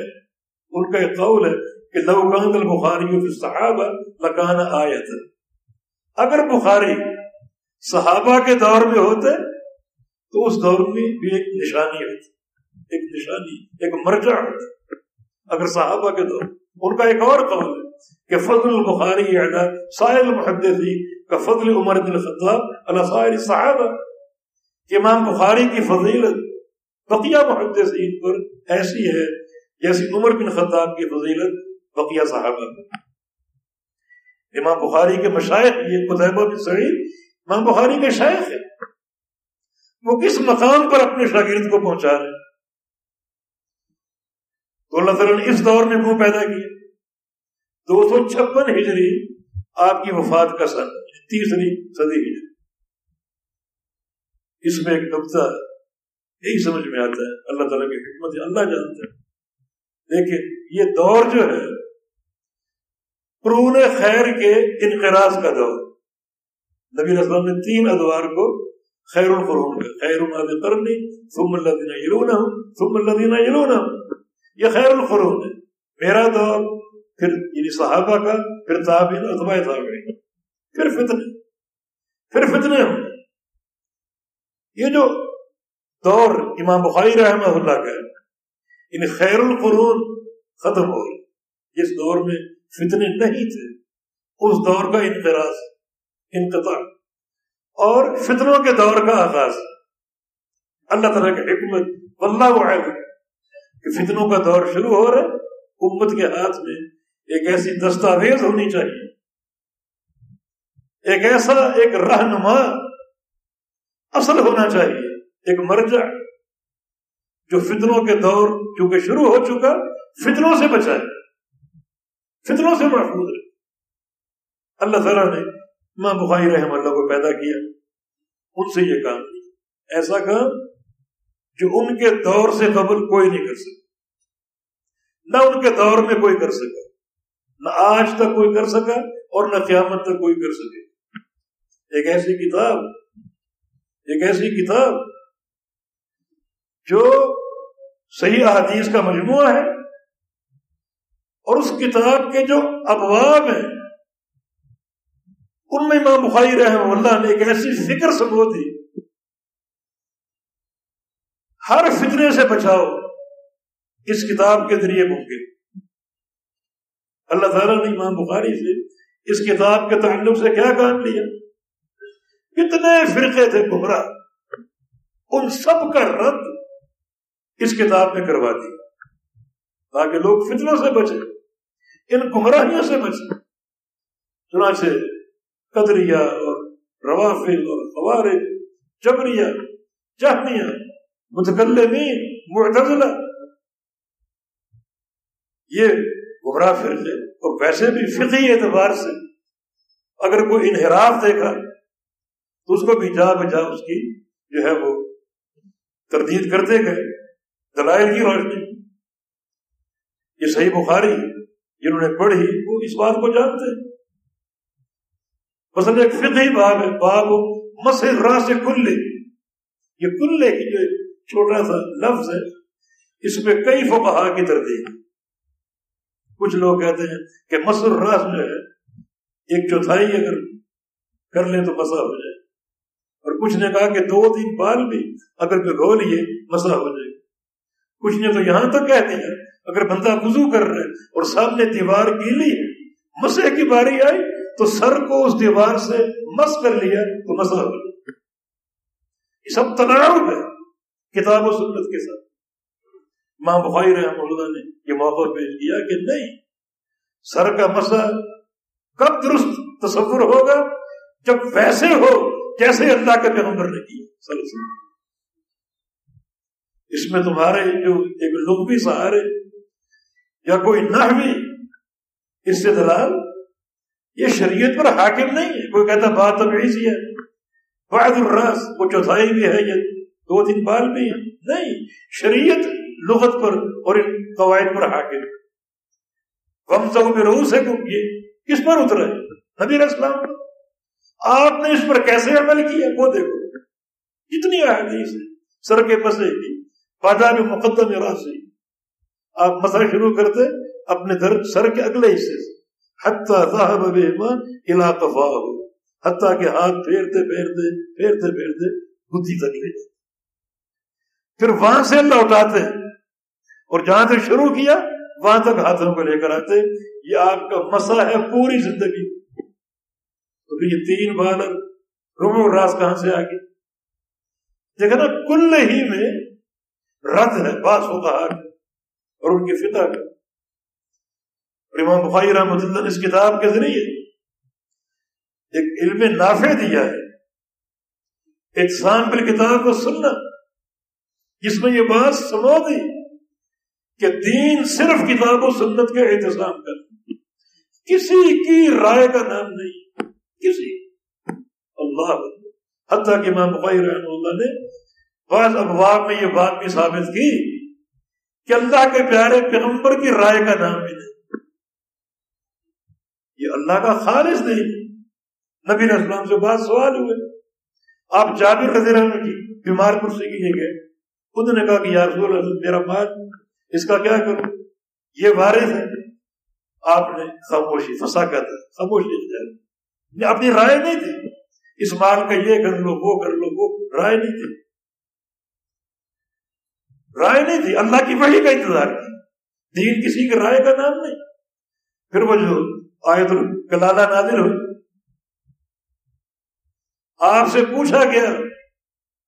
S1: ان کا ایک قول ہے کہ لو کان البخاری صحابہ لکان آیت اگر بخاری صحابہ کے دور میں ہوتے تو اس دور میں بھی ایک نشانی ہوتی، ایک نشانی، ایک مرجع ہوتی۔ اگر صحابہ کے دور، ان کا ایک اور قول ہے کہ فضل البخاری سائل محدثی کا فضل عمر بن خطاب اللہ سائل صحابہ کہ امام بخاری کی فضیلت بقیہ محدثین پر ایسی ہے جیسی عمر بن خطاب کی فضیلت بقیہ صحابہ امام بخاری کے مشائق یہ قطبہ بن سعید امام بخاری کے شیخ ہے وہ کس مقام پر اپنے شاگرد کو پہنچا رہے ہیں؟ تو اللہ تعالیٰ نے اس دور میں وہ پیدا کیا۔ دو سو چھپن ہجری آپ کی وفات کا سن، تیسری صدی ہجری۔ اس میں ایک نقطہ یہی سمجھ میں آتا ہے۔ اللہ تعالیٰ کی حکمت اللہ جانتا ہے۔ لیکن یہ دور جو ہے قرون خیر کے انقراض کا دور۔ نبی رسول نے تین ادوار کو خیر القرون کا خیر الاد کرنی ثم الذین یلونہم، ثم الذین یلونہم. یہ خیر القرون ہے. میرا دور پھر یعنی صحابہ کا، پھر تابعین، اتباع تابعین. پھر فتنے. پھر فتنے ہوں یہ جو دور امام بخاری رحمہ اللہ کا ہے یعنی خیر القرون ختم ہو گئی جس دور میں فتنے نہیں تھے. اس دور کا انقراض انقطاع اور فتنوں کے دور کا آغاز۔ اللہ تعالیٰ کی حکمت۔ واللہ عالم کہ فتنوں کا دور شروع ہو رہا ہے۔ امت کے ہاتھ میں ایک ایسی دستاویز ہونی چاہیے۔ ایک ایسا ایک رہنما اصل ہونا چاہیے۔ ایک مرجع جو فتنوں کے دور چونکہ شروع ہو چکا فتنوں سے بچائے۔ فتنوں سے محفوظ رہے۔ اللہ تعالیٰ نے ماں بخاری رحم اللہ کو پیدا کیا ان سے یہ کام کیا۔ ایسا کام جو ان کے دور سے قبل کوئی نہیں کر سکا نہ ان کے دور میں کوئی کر سکا، نہ آج تک کوئی کر سکا اور نہ قیامت تک کوئی کر سکے۔ ایک ایسی کتاب، ایک ایسی کتاب جو صحیح احادیث کا مجموعہ ہے اور اس کتاب کے جو ابواب ہیں ان میں امام بخاری رحم اللہ نے ایک ایسی فکر سمو دی، ہر فطرے سے بچاؤ اس کتاب کے ذریعے ممکن۔ اللہ تعالیٰ نے امام بخاری سے اس کتاب کے تعلق سے کیا کام لیا کتنے فرقے تھے گمراہ، ان سب کا رد اس کتاب میں کروا دیا۔ تاکہ لوگ فتنوں سے بچے ان گمراہیوں سے بچے چنانچہ قدریا اور روافل اور فوار جبریا جہمیہ، متکلمین، معتزلہ۔ یہ گمراہ فرقے اور ویسے بھی فقی اعتبار سے اگر کوئی انحراف دیکھا تو اس کو بھی جا بجا اس کی جو ہے وہ تردید کرتے گئے، دلائل کی روشنی۔ یہ صحیح بخاری جنہوں نے پڑھی وہ اس بات کو جانتے۔ مثلا ایک فقہی باب ہے باب مسل راہ سے کلے یہ کلے کی جو چھوٹا سا لفظ ہے، اس میں کئی فقہا کی تردید۔ کچھ لوگ کہتے ہیں کہ مسل راس جو ہے، ایک چوتھائی اگر کر لیں تو مسا ہو جائے۔ اور کچھ نے کہا کہ دو تین بال بھی اگر بھگو لیے، مسا ہو جائے۔ کچھ نے تو یہاں تک کہہ دیا اگر بندہ وضو کر رہے اور سامنے دیوار گیلی ہے، مسے کی باری آئی تو سر کو اس دیوار سے مس کر لیا تو مسا ہو یہ سب تناؤ ہے کتاب و سنت کے ساتھ۔ ماں بخاری رحم اللہ نے یہ موقع پیش کیا کہ نہیں، سر کا مسا کب درست تصور ہوگا، جب ویسے ہو کیسے اللہ کے پیغمبر نے کیا اس میں تمہارے جو ایک لغوی سہارے یا کوئی نحوی اس سے دلال یہ شریعت پر حاکم نہیں ہے۔ کوئی کہتا بات اب ہے۔ بعد الراس وہ چوتھائی بھی ہے یا دو تین بال بھی ہے نہیں، شریعت لغت پر اور ان قواعد پر حاکم غم سب میں روح سے یہ کس پر اترا ہے نبی اسلام آپ نے اس پر کیسے عمل کیا؟ وہ دیکھو۔ کتنی احادیث ہے سر کے پسے کی۔ بادہ میں مقدم راسی آپ مسئلہ شروع کرتے، اپنے در سر کے اگلے حصے سے۔ حتیٰ ذہب صاحب علاقہ ہو حتیٰ کہ ہاتھ پھیرتے پھیرتے پھیرتے پھیرتے بدھی تک لے جاتے پھر وہاں سے لوٹاتے اور جہاں سے شروع کیا، وہاں تک ہاتھوں کو لے کر آتے یہ آپ کا مسئلہ ہے پوری زندگی. تو پھر یہ تین بال روم راس کہاں سے آ گئی دیکھا نا، کل ہی میں رد ہے باس ہوتا ہے اور ان کی فطا کا امام بخاری رحمۃ اللہ نے اس کتاب کے ذریعے ایک علم نافع دیا ہے احسان پر کتاب کو سننا جس میں یہ بات سمو دی کہ دین صرف کتاب و سنت کا احتسام کر، کسی کی رائے کا نام نہیں، کسی۔ اللہ حتیٰ کہ امام بخاری رحمہ اللہ نے بعض ابواب میں یہ بات بھی ثابت کی کہ اللہ کے پیارے پیغمبر کی رائے کا نام بھی نہیں۔ یہ اللہ کا خالص نہیں۔ نبی اسلام سے بات سوال ہوئے۔ آپ جابر رضی اللہ کی بیمار کرسی کے لیے گئے۔ خود نے کہا کہ یا رسول اللہ میرا مال اس کا کیا کروں؟ یہ وارث ہے۔ آپ نے خاموشی، فسا کر دیا، خاموشی اپنی رائے نہیں تھی۔ اس مال کا یہ کر لو، وہ کر لو، وہ رائے نہیں تھی۔ رائے نہیں تھی، اللہ کی وحی کا انتظار۔ کی دین کسی کی رائے کا نام نہیں۔ پھر وہ جو آیت الکلالہ نادر ہو آپ سے پوچھا گیا،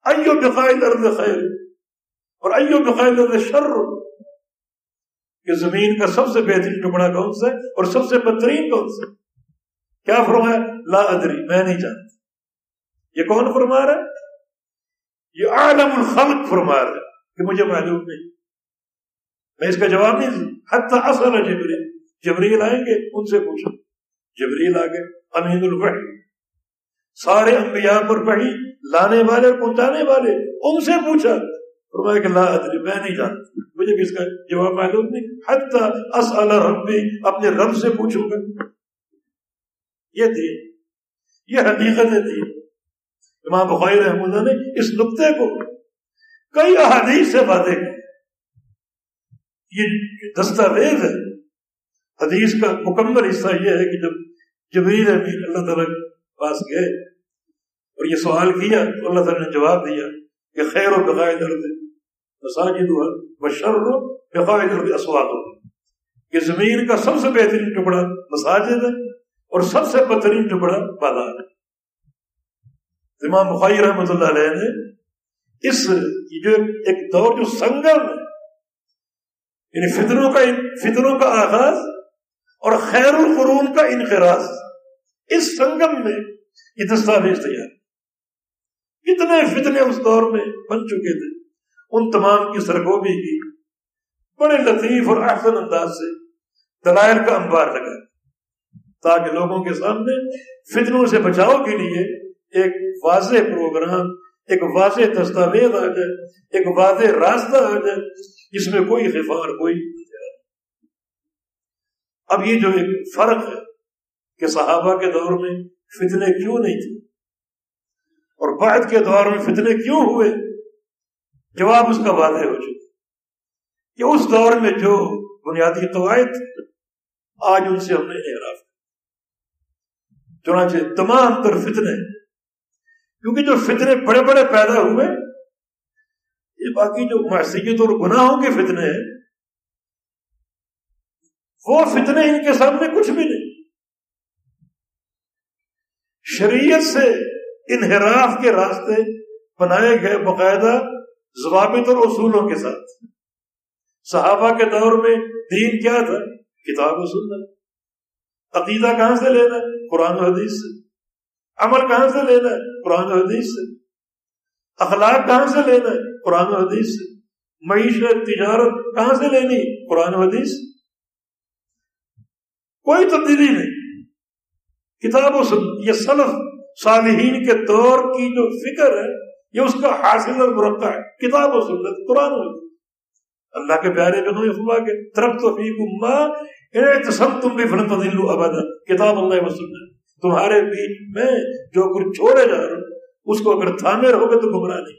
S1: ایو بقائد ارد خیر اور ایو بقائد ارد شر؟ کہ زمین کا سب سے بہترین ٹکڑا کون سا ہے اور سب سے بہترین کون سا کیا فرمایا؟ لا ادری، میں نہیں جانتا۔ یہ کون فرما رہا ہے؟ یہ عالم الخلق فرما رہا ہے کہ مجھے معلوم نہیں۔ میں اس کا جواب نہیں حتی اصل جبریل۔ جبریل آئیں گے، ان سے پوچھو۔ جبریل آ گئے امین الوحی سارے انبیاء پر پڑھی، لانے والے، پہنچانے والے، ان سے پوچھا۔ فرمایا کہ لا ادری، میں نہیں جانتا۔ مجھے بھی اس کا جواب معلوم نہیں۔ حتی اسأل ربی، اپنے رب سے پوچھوں گا۔ یہ تھی۔ یہ حقیقت تھی امام بخاری رحم اللہ نے اس نقطے کو کئی احادیث سے باتیں کی یہ دستاویز ہے۔ حدیث کا مکمل حصہ یہ ہے کہ جب جبریل امین اللہ تعالیٰ کے پاس گئے اور یہ سوال کیا تو اللہ تعالیٰ نے جواب دیا کہ خیر و بقائے درد مساجد بشر بقائے درد اسواد ہو کہ زمین کا سب سے بہترین ٹکڑا مساجد ہے اور سب سے بہترین ٹکڑا بازار ہے۔ امام بخاری رحمۃ اللہ علیہ نے اس جو ایک دور جو سنگم ہے یعنی فطروں کا فطروں کا آغاز اور خیر القرون کا انقراض۔ اس سنگم میں یہ دستاویز تیار۔ کتنے فتنے اس دور میں بن چکے تھے۔ ان تمام کی سرگوبی کی بڑے لطیف اور احسن انداز سے دلائل کا انبار لگا۔ تاکہ لوگوں کے سامنے فتنوں سے بچاؤ کے لیے ایک واضح پروگرام، ایک واضح دستاویز آ جائے، ایک واضح راستہ آ جائے، جس میں کوئی خفار کوئی اب یہ جو ایک فرق ہے کہ صحابہ کے دور میں فتنے کیوں نہیں تھے؟ اور بعد کے دور میں فتنے کیوں ہوئے؟ جواب اس کا واضح ہو چکا کہ اس دور میں جو بنیادی قواعد آج ان سے ہم نے اعراف چنانچہ تمام تر فتنے، کیونکہ جو فتنے بڑے بڑے پیدا ہوئے، یہ باقی جو معصیت اور گناہوں کے فتنے ہیں وہ فتنے ان کے سامنے کچھ بھی نہیں۔ شریعت سے انحراف کے راستے بنائے گئے باقاعدہ ضوابط اور اصولوں کے ساتھ۔ صحابہ کے دور میں دین کیا تھا؟ کتاب و سنت۔ عقیدہ کہاں سے لینا؟ ہے قرآن و حدیث سے۔ عمل کہاں سے لینا؟ ہے قرآن و حدیث سے۔ اخلاق کہاں سے لینا؟ ہے قرآن و حدیث سے۔ معیشت، تجارت کہاں سے لینی؟ قرآن و حدیث سے۔ کوئی تبدیلی نہیں۔ کتاب و سن، یہ سلف صالحین کے دور کی جو فکر ہے، یہ اس کا حاصل اور مرقع ہے۔ کتاب و سنت، قرآن و اللہ کے پیارے جو ہمیں فرما کے طرف تو سب تم بھی فرت دلو ابد کتاب اللہ و سنت۔ تمہارے بیچ میں جو کچھ چھوڑے جا رہے اس کو اگر تھامے رہو گے تو گمراہ نہیں۔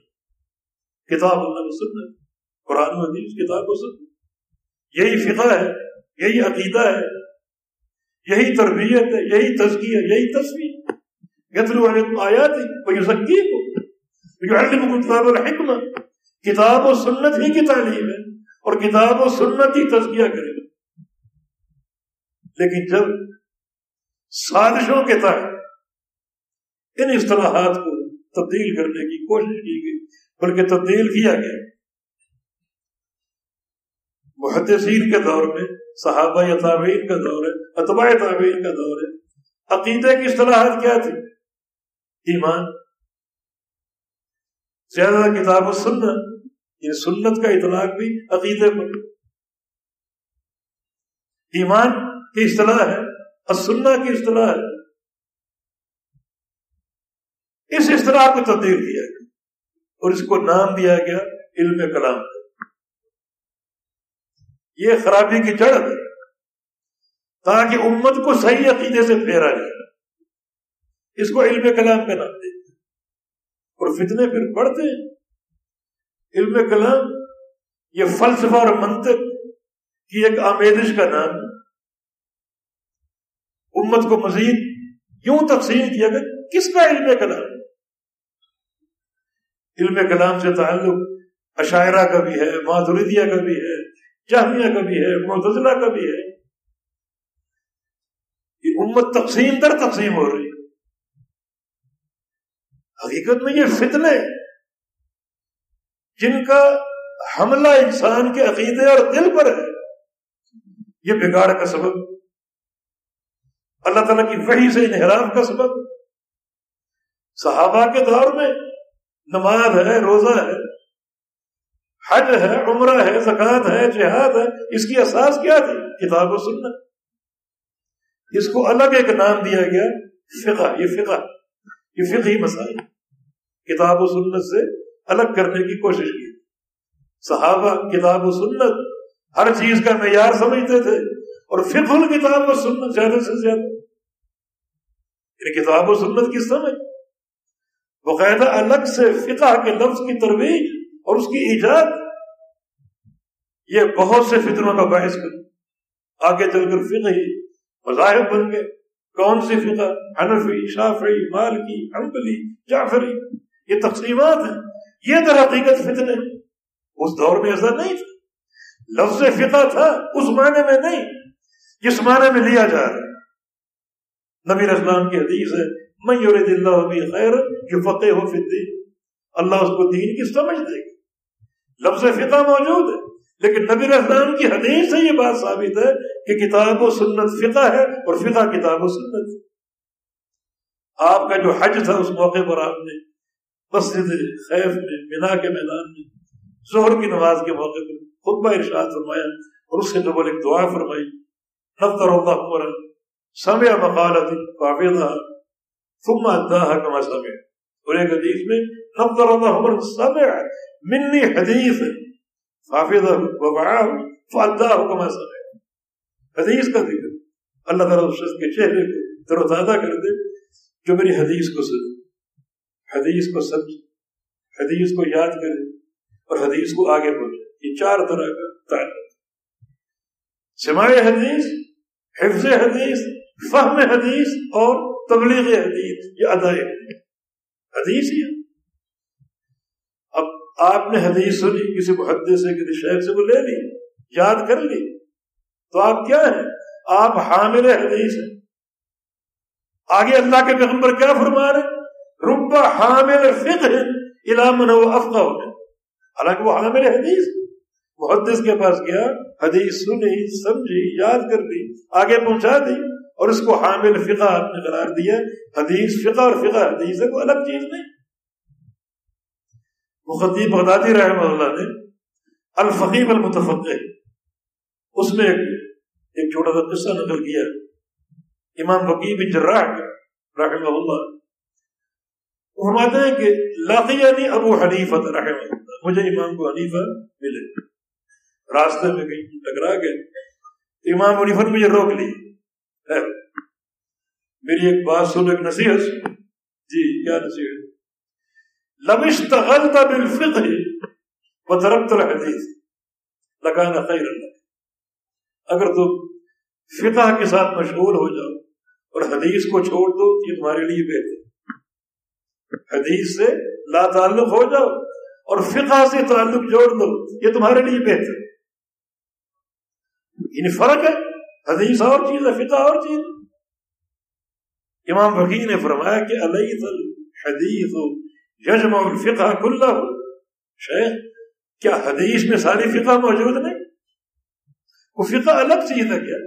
S1: کتاب اللہ و سنت، قرآن و حدیث، کتاب و سنت۔ یہی فقہ ہے، یہی عقیدہ ہے۔ یہی تربیت ہے، یہی تزکی ہے یہی تصویر یتلو علیکم آیات وہ یزکیکم کتاب الحکمہ۔ کتاب و سنت ہی کی تعلیم ہے اور کتاب و سنت ہی تزکیہ کرے گا۔ لیکن جب سازشوں کے تحت ان اصطلاحات کو تبدیل کرنے کی کوشش کی گئی، بلکہ تبدیل کیا گیا۔ محدثین کے دور میں صحابہ یا تابعین کا دور ہے، اتباع تابعین کا دور ہے۔ عقیدے کی اصطلاحات کیا تھی؟ ایمان۔ زیادہ کتاب و سنت یہ سنت کا اطلاق بھی عقیدے پر۔ ایمان کی اصطلاح ہے سننا کی اصطلاح ہے۔ اس اصطلاح کو تبدیل کیا گیا اور اس کو نام دیا گیا علم کلام۔ یہ خرابی کی جڑ ہے تاکہ امت کو صحیح عقیدے سے پھیرا جائے۔ اس کو علم کلام کا نام دیتے اور فتنے پھر پڑھتے ہیں۔ علم کلام یہ فلسفہ اور منطق کی ایک آمیدش کا نام امت کو مزید یوں تقسیم کیا گیا، کس کا علم کلام؟ علم کلام سے تعلق عشاعرہ کا بھی ہے مادھوریدیا کا بھی ہے۔ جامعہ کا بھی ہے، معتزلہ کا بھی ہے۔ یہ امت تقسیم در تقسیم ہو رہی حقیقت میں یہ فتنے جن کا حملہ انسان کے عقیدے اور دل پر ہے، یہ بگاڑ کا سبب۔ اللہ تعالیٰ کی وحی سے انحراف کا سبب۔ صحابہ کے دور میں نماز ہے، روزہ ہے۔ حج ہے، عمرہ ہے زکات ہے، جہاد ہے، اس کی اساس کیا تھی؟ کتاب و سنت۔ اس کو الگ ایک نام دیا گیا، فقہ۔ یہ فقہ، یہ فقہی مسائل۔ کتاب و سنت سے الگ کرنے کی کوشش کی۔ صحابہ، کتاب و سنت، ہر چیز کا معیار سمجھتے تھے اور فقہ الکتاب و سنت زیادہ سے زیادہ۔ یعنی کتاب و سنت کی سمجھ باقاعدہ الگ سے فقہ کے لفظ کی ترویج اور اس کی ایجاد یہ بہت سے فطروں کا باعث بن آگے چل کر فقہ ہی مذاہب بن گئے۔ کون سی فقہ؟ حنفی، شافعی، مالکی، حنبلی، جعفری۔ یہ تقسیمات ہیں۔ یہ در حقیقت فتنے اس دور میں ایسا نہیں تھا۔ لفظ فقہ تھا اس معنی میں نہیں جس معنی میں لیا جا رہا ہے۔ نبی اسلام کی حدیث ہے میں یورد اللہ خیر یہ فتح ہو فدی اللہ اس کو دین کی سمجھ دے گا۔ لفظ فقہ موجود ہے۔ لیکن نبی اسلام کی حدیث سے یہ بات ثابت ہے کہ کتاب و سنت فقہ ہے اور فقہ کتاب و سنت آپ کا جو حج تھا اس موقع پر آپ نے مسجد خیف میں، مینا کے میدان میں زہر کی نماز کے موقع پر خطبہ ارشاد فرمایا اور اس سے جو ایک دعا فرمائی۔ نفتر اللہ پر سمع مقالت قابضہ ثم اداها كما سمع۔ اور ایک حدیث میں، نفتر اللہ پر سمع منی حدیث حافظہ وبعاہ فاداہ كما سمع. حدیث کا ذکر۔ اللہ تعالیٰ شخص کے چہرے کو تر و تازہ کر دے، جو میری حدیث کو سن حدیث کو سمجھ حدیث کو یاد کرے اور حدیث کو آگے پہنچے یہ چار طرح کا تعلق۔ سماع حدیث، حفظ حدیث، فہم حدیث اور تبلیغ حدیث، یہ ادائے حدیث ہی اب آپ نے حدیث سنی، کسی محدث سے، کسی شہر سے، وہ لے لی، یاد کر لی۔ تو آپ کیا ہیں؟ آپ حامل حدیث ہیں۔ آگے اللہ کے پیغمبر کیا فرما رہے ربا حامل فقہ علامن و ہو حالانکہ وہ حامل حدیث محدث کے پاس گیا، حدیث سنی، سمجھی، یاد کر لی آگے پہنچا دی، اور اس کو حامل فقہ آپ نے قرار دیا۔ حدیث فقہ اور فقہ حدیث ہے کوئی الگ چیز نہیں۔ مخدیب بغدادی رحمہ اللہ نے الفقیب المتفقہ اس میں ایک ایک چھوٹا سا قصہ نقل کیا۔ امام فقی بن جراح رحمہ اللہ فرماتے ہیں کہ لاقیانی ابو حنیفہ رحمہ اللہ، مجھے امام کو حنیفہ ملے۔ راستے میں کہیں ٹکرا گئے تو امام حنیفہ نے مجھے روک لی۔ میری ایک بات سن ایک نصیحت۔ جی کیا نصیحت؟ لمش تغلط بالفقہ وتركت الحديث. لكان خير لك. اگر تم فقہ کے ساتھ مشغول ہو جاؤ اور حدیث کو چھوڑ دو، یہ تمہارے لیے بہتر حدیث سے لا تعلق ہو جاؤ اور فقہ سے تعلق جوڑ دو، یہ تمہارے لیے بہتر یعنی فرق ہے، حدیث اور چیز ہے، فقہ اور چیز امام فقی نے فرمایا کہ علیہ حدیث یجمع الفقہ کلہ شیخ، کیا حدیث میں ساری فقہ موجود نہیں؟ وہ فقہ الگ چیز ہے کیا؟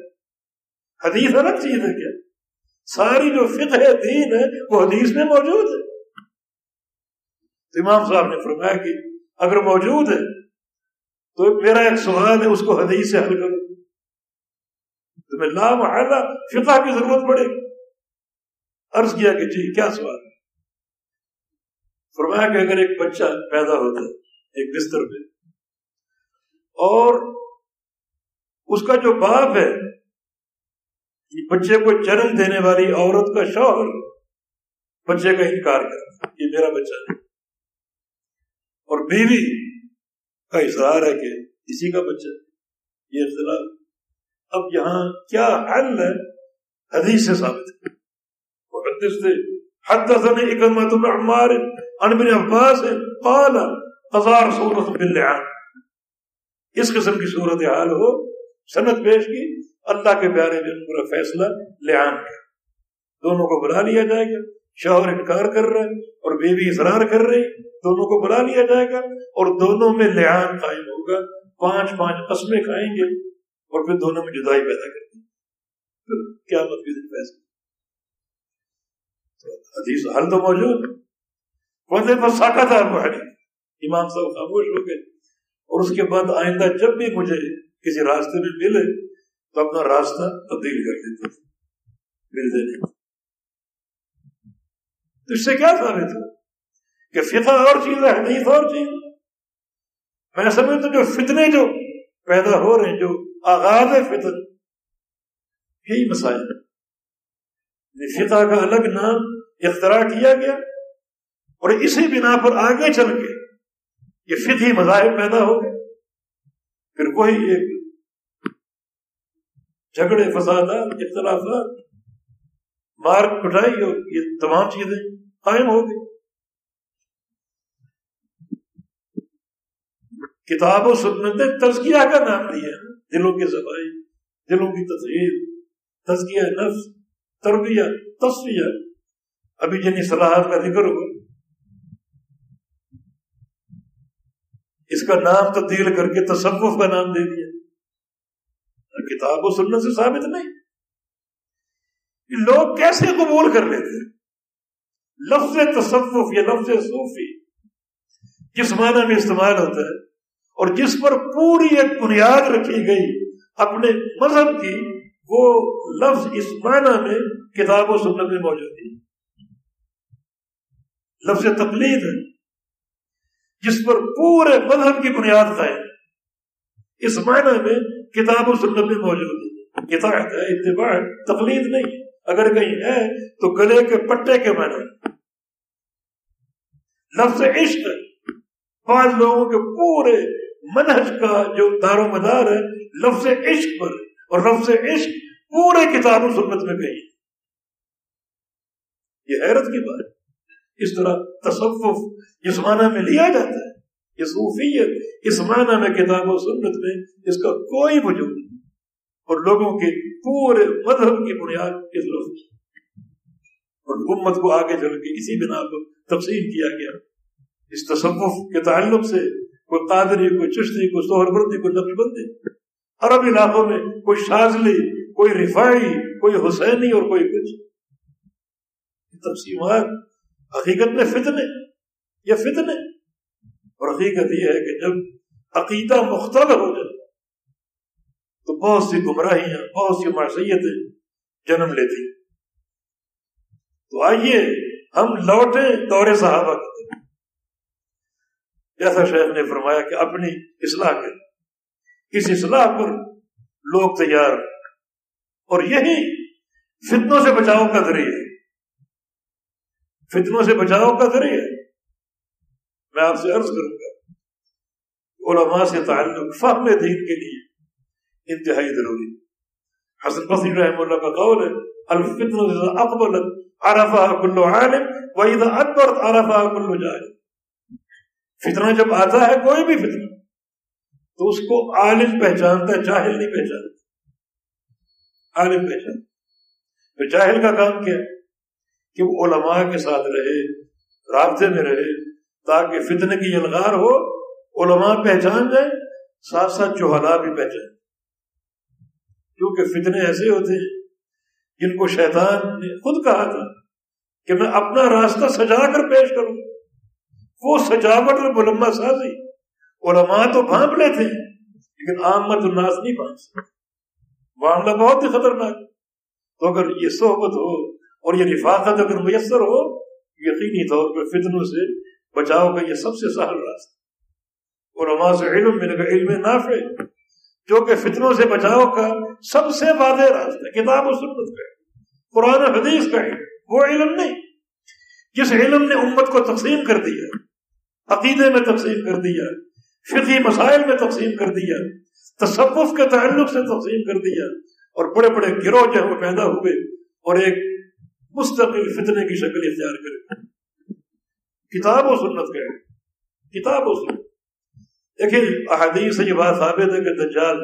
S1: حدیث الگ چیز ہے کیا؟ ساری جو فقہ دین ہے، وہ حدیث میں موجود ہے. امام صاحب نے فرمایا کہ اگر موجود ہے، تو میرا ایک سوال ہے، اس کو حدیث سے حل کرو۔ تمہیں لا فقہ کی ضرورت پڑے گی۔ عرض کیا کہ جی کیا سوال؟ ہے فرمایا کہ اگر ایک بچہ پیدا ہوتا ہے، ایک بستر پہ، اور اس کا جو باپ ہے بچے کو جنم دینے والی عورت کا شوہر بچے کا انکار کرتا یہ میرا بچہ ہے۔ اور بیوی کا اظہار ہے کہ اسی کا بچہ یہ اختلاف اب یہاں کیا حل ہے؟ حدیث سے ثابت ہے۔ محدث سے اکمت عمار عن ابن عباس قال قضا رسول باللعان اس قسم کی صورتحال ہو صنعت پیش کی، اللہ کے پیارے نے پورا فیصلہ لعان کا۔ دونوں کو بلا لیا جائے گا، شوہر انکار کر رہا ہے اور بیوی اصرار کر رہی دونوں کو بلا لیا جائے گا اور دونوں میں لعان قائم ہوگا۔ پانچ پانچ قسمیں کھائیں گے اور پھر دونوں میں جدائی پیدا کر دیں پھر کیا مت دن فیصلہ۔ حدیث حل تو موجود۔ پودے پر ساکا تھا امام صاحب خاموش ہو گئے۔ اور اس کے بعد آئندہ جب بھی مجھے کسی راستے میں ملے تو اپنا راستہ تبدیل کر دیتے تھے۔ ملتے نہیں تو اس سے کیا ثابت ہوا؟ کہ فقہ اور چیز ہے، حدیث اور چیز۔ میں سمجھتا جو فتنے جو پیدا ہو رہے ہیں، جو آغاز ہے فتن، یہی مسائل یعنی فقہ کا الگ نام اختراع کیا گیا۔ اور اسی بنا پر آگے چل کے یہ فقہی مذاہب پیدا ہو گئے۔ پھر کوئی ایک جھگڑے، فسادات، اختلافات مارک پٹائی اور یہ تمام چیزیں قائم ہو گئی کتاب و سنت نے تزکیہ کا نام دیا دلوں کی صفائی دلوں کی تصویر تزکیہ نفس، تربیہ تصویہ ابھی جنی صلاحات کا ذکر ہوگا اس کا نام تبدیل کر کے تصوف کا نام دے دیا۔ کتاب و سننے سے ثابت نہیں۔ لوگ کیسے قبول کر لیتے لفظ تصوف یا لفظ صوفی جس معنی میں استعمال ہوتا ہے؟ اور جس پر پوری ایک بنیاد رکھی گئی اپنے مذہب کی، وہ لفظ اس معنی میں کتاب و سنت میں موجود ہے۔ لفظ تقلید ہے۔ جس پر پورے مذہب کی بنیاد قائم۔ اس معنی میں کتاب و سنت میں موجود ہے کتاب ہے، اتباع تقلید نہیں۔ اگر کہیں ہے تو گلے کے پٹے کے معنی۔ لفظ عشق بعض لوگوں کے پورے منہج کا جو دار و مدار ہے، لفظ عشق پر۔ اور لفظ عشق پورے کتاب و سنت میں کہیں۔ یہ حیرت کی بات۔ اس طرح تصوف جس معنی میں لیا جاتا ہے، یہ صوفیت اس معنی میں کتاب و سنت میں اس کا کوئی وجود نہیں۔ اور لوگوں کے پورے مذہب کی بنیاد اس لفظ اور امت کو آگے چل کے اسی بنا پر تقسیم کیا گیا۔ اس تصوف کے تعلق سے کوئی قادری، کوئی چشتی، کوئی سہر بردی، کوئی نقش بندی۔ عرب علاقوں میں کوئی شازلی کوئی رفائی کوئی حسینی اور کوئی کچھ۔ تقسیمات حقیقت میں فتنے یا فتنے۔ اور حقیقت یہ ہے کہ جب عقیدہ مختلف ہو جائے تو بہت سی گمراہیاں، بہت سی معصیتیں جنم لیتی تو آئیے ہم لوٹے دور صحابہ کا جیسا شیخ نے فرمایا کہ اپنی اصلاح کریں۔ اس اصلاح پر لوگ تیار اور یہی فتنوں سے بچاؤ کا ذریعہ فتنوں سے بچاؤ کا ذریعہ میں آپ سے عرض کروں گا، علماء سے تعلق فہم دین کے لیے انتہائی ضروری حسن بصری رحم اللہ کا قول ہے الفتن اقبل عرفہ کلو عالم، وَإِذَا اکبر عرفہ کلو جائے فتنہ جب آتا ہے، کوئی بھی فتنہ، تو اس کو عالم پہچانتا ہے، جاہل نہیں پہچانتا۔ عالم پہچانتا۔ تو جاہل کا کام کیا؟ ہے کہ وہ علماء کے ساتھ رہے، رابطے میں رہے، تاکہ فتنے کی یلغار ہو، علماء پہچان جائے ساتھ ساتھ چوہلا بھی پہچان کیونکہ فتنے ایسے ہوتے ہیں جن کو شیطان نے خود کہا تھا کہ میں اپنا راستہ سجا کر پیش کروں۔ وہ سجاوٹ اور ملما سازی علماء تو بھانپ لیتے ہیں، لیکن آمد الناس نہیں بھانپ سکتے۔ معاملہ بہت ہی خطرناک۔ تو اگر یہ صحبت ہو اور یہ رفاقت اگر میسر ہو، یقینی طور پر فتنوں سے بچاؤ کا یہ سب سے سہل راستہ اور علم سے علم علم نافع، جو کہ فتنوں سے بچاؤ کا سب سے واضح راستہ کتاب و سنت کا قرآن حدیث کا ہے، وہ علم نہیں۔ جس علم نے امت کو تقسیم کر دیا، عقیدے میں تقسیم کر دیا فقی مسائل میں تقسیم کر دیا، تصوف کے تعلق سے تقسیم کر دیا، اور بڑے بڑے گروہ جو وہ پیدا ہوئے، اور ایک مستقل فتنے کی شکل اختیار کرے۔ کتاب و سنت کا کتاب و سنت۔ دیکھیں، احادیث سے یہ بات ثابت ہے کہ دجال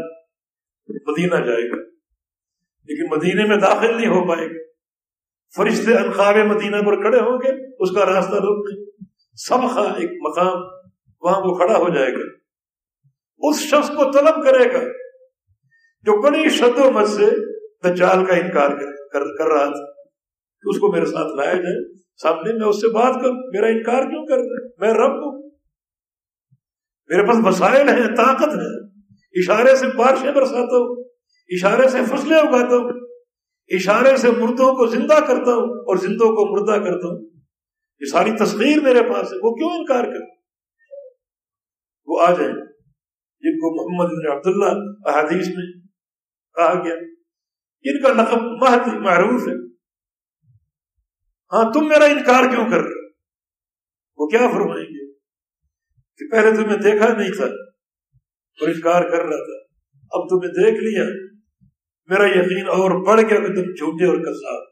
S1: مدینہ جائے گا۔ لیکن مدینے میں داخل نہیں ہو پائے گا۔ فرشتے انخاب مدینہ پر کھڑے ہوں گے، اس کا راستہ روک نہیں سب ایک مقام، وہاں وہ کھڑا ہو جائے گا۔ اس شخص کو طلب کرے گا جو بڑی شد و مت سے دجال کا انکار کر رہا تھا۔ کہ اس کو میرے ساتھ لایا جائے۔ سامنے میں اس سے بات کروں میرا انکار کیوں کر رہے؟ میں رب ہوں۔ میرے پاس مسائل ہیں، طاقت ہے۔ اشارے سے بارشیں برساتا ہوں، اشارے سے فصلیں اگاتا ہوں، اشارے سے مردوں کو زندہ کرتا ہوں اور زندوں کو مردہ کرتا ہوں۔ یہ ساری تصویر میرے پاس ہے، وہ کیوں انکار کر؟ وہ آ جائیں۔ جن کو محمد بن عبداللہ احادیث میں کہا گیا ان کا لقب بہت معروف ہے۔ ہاں تم میرا انکار کیوں کر رہے وہ کیا فرمائیں گے؟ کہ پہلے تمہیں دیکھا نہیں تھا اور انکار کر رہا تھا۔ اب تمہیں دیکھ لیا۔ میرا یقین اور بڑھ گیا کہ تم جھوٹے اور کسا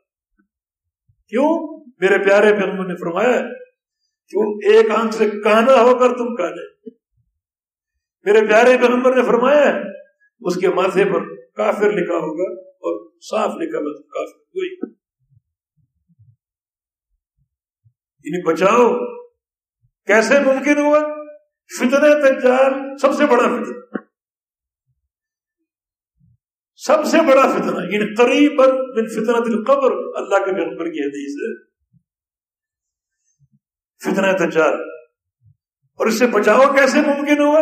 S1: کیوں؟ میرے پیارے پیغمبر نے فرمایا کیوں ایک آنکھ سے کانا ہو کر تم کانے میرے پیارے پیغمبر نے فرمایا، اس کے ماتھے پر کافر لکھا ہوگا اور صاف لکھا کافر کوئی۔ انہیں بچاؤ۔ کیسے ممکن ہوا؟ فتنہ تجار سب سے بڑا فتنہ۔ سب سے بڑا فتنہ یعنی ان قریب من فتنہ دل قبر اللہ کے پیغمبر کی حدیث ہے۔ فتنہ تجار۔ اور اس سے بچاؤ کیسے ممکن ہوا؟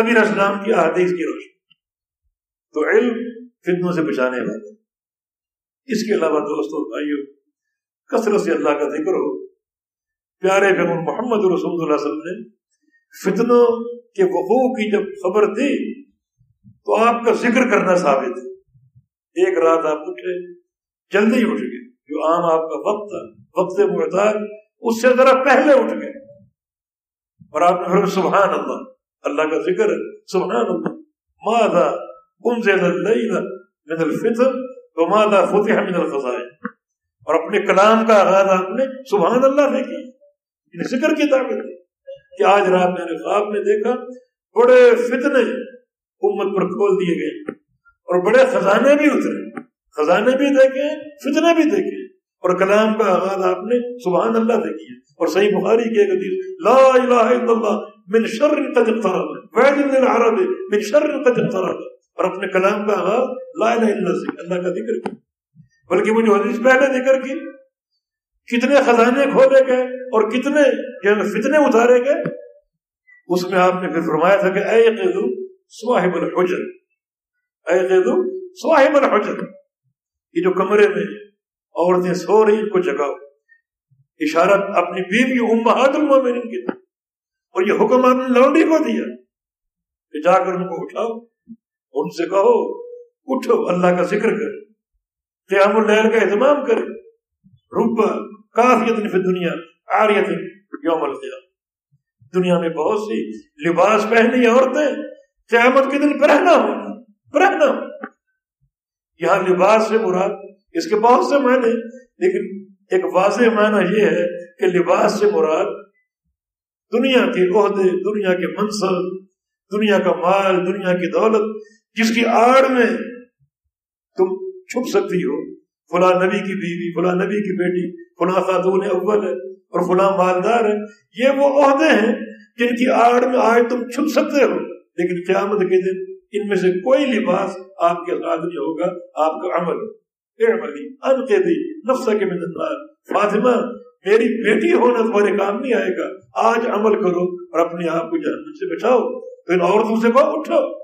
S1: نبی اسلام کی احادیث کی روشنی۔ تو علم فتنوں سے بچانے والا۔ اس کے علاوہ دوستوں بھائیو، کثرت سے اللہ کا ذکر ہو۔ پیارے پیغمبر محمد رسول اللہ علیہ وسلم نے فتنوں کے وقوع کی جب خبر دی تو آپ کا ذکر کرنا ثابت ہے۔ ایک رات آپ اٹھے، جلدی اٹھ گئے۔ جو عام آپ کا وقت تھا، وقت محتاج اس سے ذرا پہلے اٹھ گئے۔ اور آپ نے سبحان اللہ اللہ کا ذکر ہے، سبحان اللہ۔ ماذا انزل الليل من الفطر وماذا فتح من الخزائن؟ اور اپنے کلام کا آغاز آپ نے سبحان اللہ سے کی یعنی ذکر کی طاقت ہے کہ آج رات میں نے خواب میں دیکھا، بڑے فتنے امت پر کھول دیے گئے اور بڑے خزانے بھی اترے۔ خزانے بھی دیکھے، فتنے بھی دیکھے۔ اور کلام کا آغاز آپ نے سبحان اللہ سے کیا۔ اور صحیح بخاری کی ایک حدیث، لا الہ الا اللہ من شر قد اقترب۔ وعد للعرب من شر قد اقترب۔ اور اپنے کلام کا آغاز، لا الہ الا اللہ سے، اللہ کا ذکر کیا۔ بلکہ وہ جو حدیث پہلے ذکر کی کتنے خزانے کھولے گئے اور کتنے فتنے اتارے گئے؟ اس میں آپ نے پھر فرمایا تھا کہ اے قیدو صاحب الحجر، اے قیدو صاحب الحجر، یہ جو کمرے میں عورتیں سو رہی ان کو جگاؤ۔ اشارہ اپنی بیوی امہات المومنین کی اور یہ حکم آپ نے لونڈی کو دیا کہ جا کر ان کو اٹھاؤ، ان سے کہو، اٹھو، اللہ کا ذکر کرے قیام اللیل کا اہتمام کرے روبا کافیت فی دنیا آریت یوم القیام دنیا میں بہت سی لباس پہنی عورتیں۔ قیامت کے دن پرہنا ہونا پرہنا ہونا یہاں لباس سے مراد اس کے بہت سے معنی لیکن ایک واضح معنی یہ ہے کہ لباس سے مراد دنیا کے عہدے، دنیا کے منصب، دنیا کا مال، دنیا کی دولت، جس کی آڑ میں تم چھپ سکتی ہو۔ فلاں نبی کی بیوی، فلاں نبی کی بیٹی، فلاں خاتون اول ہے اور فلاں مالدار ہے یہ وہ عہدے ہیں جن کی آڑ میں آج تم چھپ سکتے ہو۔ لیکن قیامت کے دن ان میں سے کوئی لباس آپ کے ساتھ نہیں ہوگا، آپ کا عمل۔ کے فاطمہ، میری بیٹی ہونا تمہارے کام نہیں آئے گا۔ آج عمل کرو اور اپنے آپ کو جہنم سے بچاؤ۔ تو ان عورتوں سے کہو اٹھو۔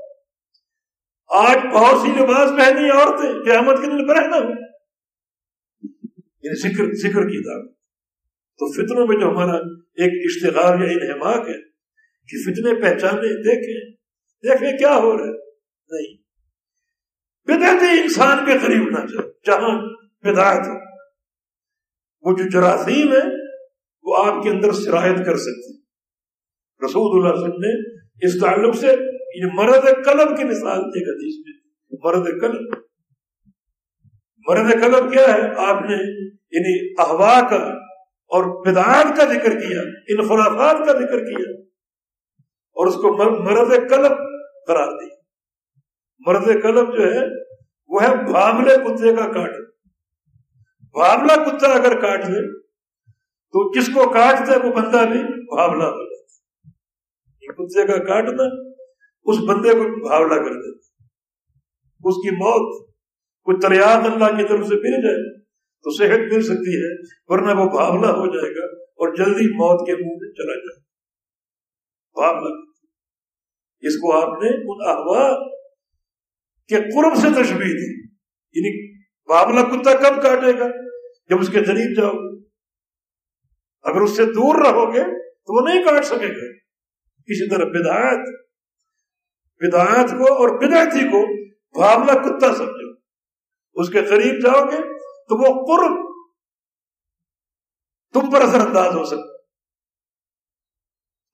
S1: آج بہت سی لباس پہنی عورتیں۔ قیامت کے دن پر رہنا یعنی ذکر ذکر کی دعوت تو فتنوں میں جو ہمارا ایک اشتغال یا انہماک ہے کہ فتنے پہچانے، دیکھیں دیکھیں کیا ہو رہا ہے۔ نہیں۔ بدعت انسان کے قریب نہ جائے، جہاں بدعت وہ جو جراثیم ہے، وہ آپ کے اندر شرائط کر سکتی رسول اللہ صلی اللہ علیہ وسلم نے اس تعلق سے یعنی مرد قلب کی مثال ایک حدیث میں مرد قلب۔ مرد قلب مطلب کیا ہے؟ آپ نے یعنی احوا کا اور بدعات کا ذکر کیا ان خلافات کا ذکر کیا اور اس کو مرد قلب قرار دی مرد قلب جو ہے، وہ ہے بھابلے کتے کا کاٹ۔ بھابلا کتا اگر کاٹ دے، تو جس کو کاٹ دے؟ وہ بندہ بھی بھابلا ہو جاتا کتے کا کاٹنا، اس بندے کو بھاولا کر دیتا اس کی موت کوئی تریاد اللہ کی طرف سے مل جائے تو صحت مل سکتی ہے، ورنہ وہ بھاولا ہو جائے گا اور جلدی موت کے منہ میں چلا جائے بھاولا اس کو آپ نے ان احوا کے قرب سے تشبیح دی۔ یعنی بابلا کتا کب کاٹے گا؟ جب اس کے قریب جاؤ۔ اگر اس سے دور رہو گے تو وہ نہیں کاٹ سکے گا۔ کسی طرح بدایت بدایت کو اور بدایتی کو بابلا کتا سمجھو۔ اس کے قریب جاؤ گے تو وہ قرب تم پر اثر انداز ہو سکتا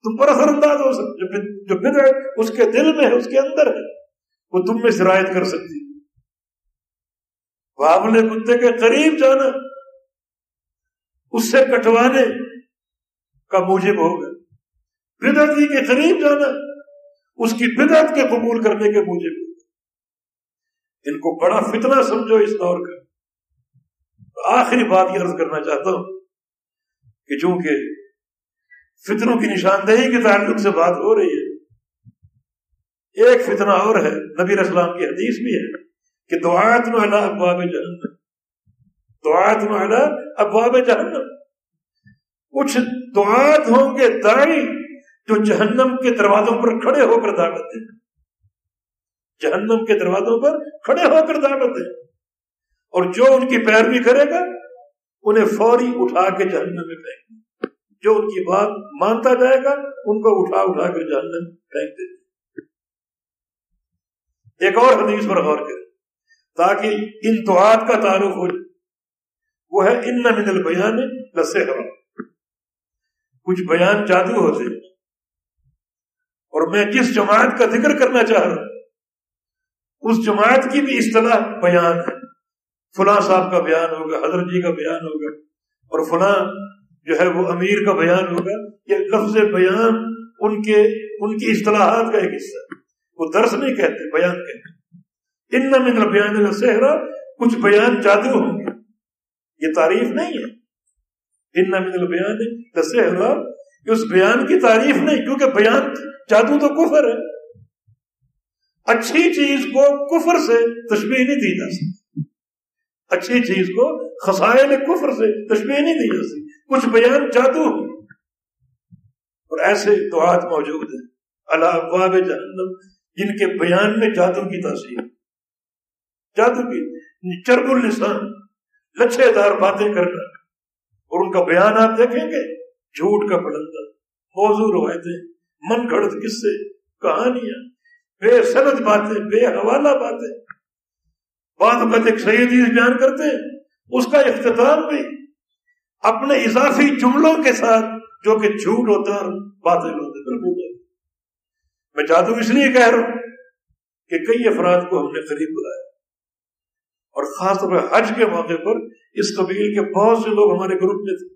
S1: تم پر اثر انداز ہو سکتا جو بدر اس کے دل میں ہے، اس کے اندر ہے، وہ تم میں شرائط کر سکتی بابلے کتے کے قریب جانا، اس سے کٹوانے کا موجب ہوگا۔ بدعت کے قریب جانا، اس کی بدعت کے قبول کرنے کے موجب ہوگا۔ ان کو بڑا فتنہ سمجھو اس دور کا۔ آخری بات یہ عرض کرنا چاہتا ہوں کہ چونکہ فتنوں کی نشاندہی کے تعلق سے بات ہو رہی ہے، ایک فتنہ اور ہے، نبی اسلام کی حدیث بھی ہے کہ دعات ابواب جہنم۔ دعات ابواب جہنم۔ کچھ دعات ہوں گے دائی جو جہنم کے دروازوں پر کھڑے ہو کر دعوت دیں جہنم کے دروازوں پر کھڑے ہو کر دعوت دیں اور جو ان کی پیروی کرے گا، انہیں فوری اٹھا کے جہنم میں پھینک جو ان کی بات مانتا جائے گا، ان کو اٹھا اٹھا کر جہنم پھینک دیں ایک اور حدیث پر غور کریں، تاکہ ان دعات کا تعارف ہو وہ ہے، ان من البیان لسے کچھ بیان جادو ہوتے اور میں جس جماعت کا ذکر کرنا چاہ رہا ہوں اس جماعت کی بھی اصطلاح بیان ہے۔ فلاں صاحب کا بیان ہوگا، حضرت جی کا بیان ہوگا، اور فلاں جو ہے وہ امیر کا بیان ہوگا۔ یہ لفظ بیان ان کے، ان کی اصطلاحات کا ایک حصہ وہ درس نہیں کہتے، بیان کہتے۔ ان من بیان صحرا کچھ بیان جادو ہوں گے۔ یہ تعریف نہیں ہے۔ ان من بیان صحرا اس بیان کی تعریف نہیں، کیونکہ بیان جادو تو کفر ہے۔ اچھی چیز کو کفر سے تشبیح نہیں دی جا سکتی۔ اچھی چیز کو خسائل کفر سے تشبیہ نہیں دی جاتی کچھ بیان جادو اور ایسے دعات موجود ہیں۔ اللہ جہنم، جن کے بیان میں جادو کی تاثیر۔ جادو کی چرب السان لچھے دار باتیں کرنا۔ اور ان کا بیان آپ دیکھیں گے۔ جھوٹ کا پڑندہ موضوع روایتیں، من گھڑت کس سے کہانیاں۔ بے سند باتیں بے حوالہ باتیں۔ بعد وقت ایک صحیح حدیث بیان کرتے ہیں، اس کا اختتام بھی اپنے اضافی جملوں کے ساتھ جو کہ جھوٹ ہوتا ہے باطل ہوتے بالکل میں جادو اس لیے کہہ رہا ہوں کہ کئی افراد کو ہم نے قریب بلایا۔ اور خاص طور پر حج کے موقع پر اس قبیل کے بہت سے لوگ ہمارے گروپ میں تھے۔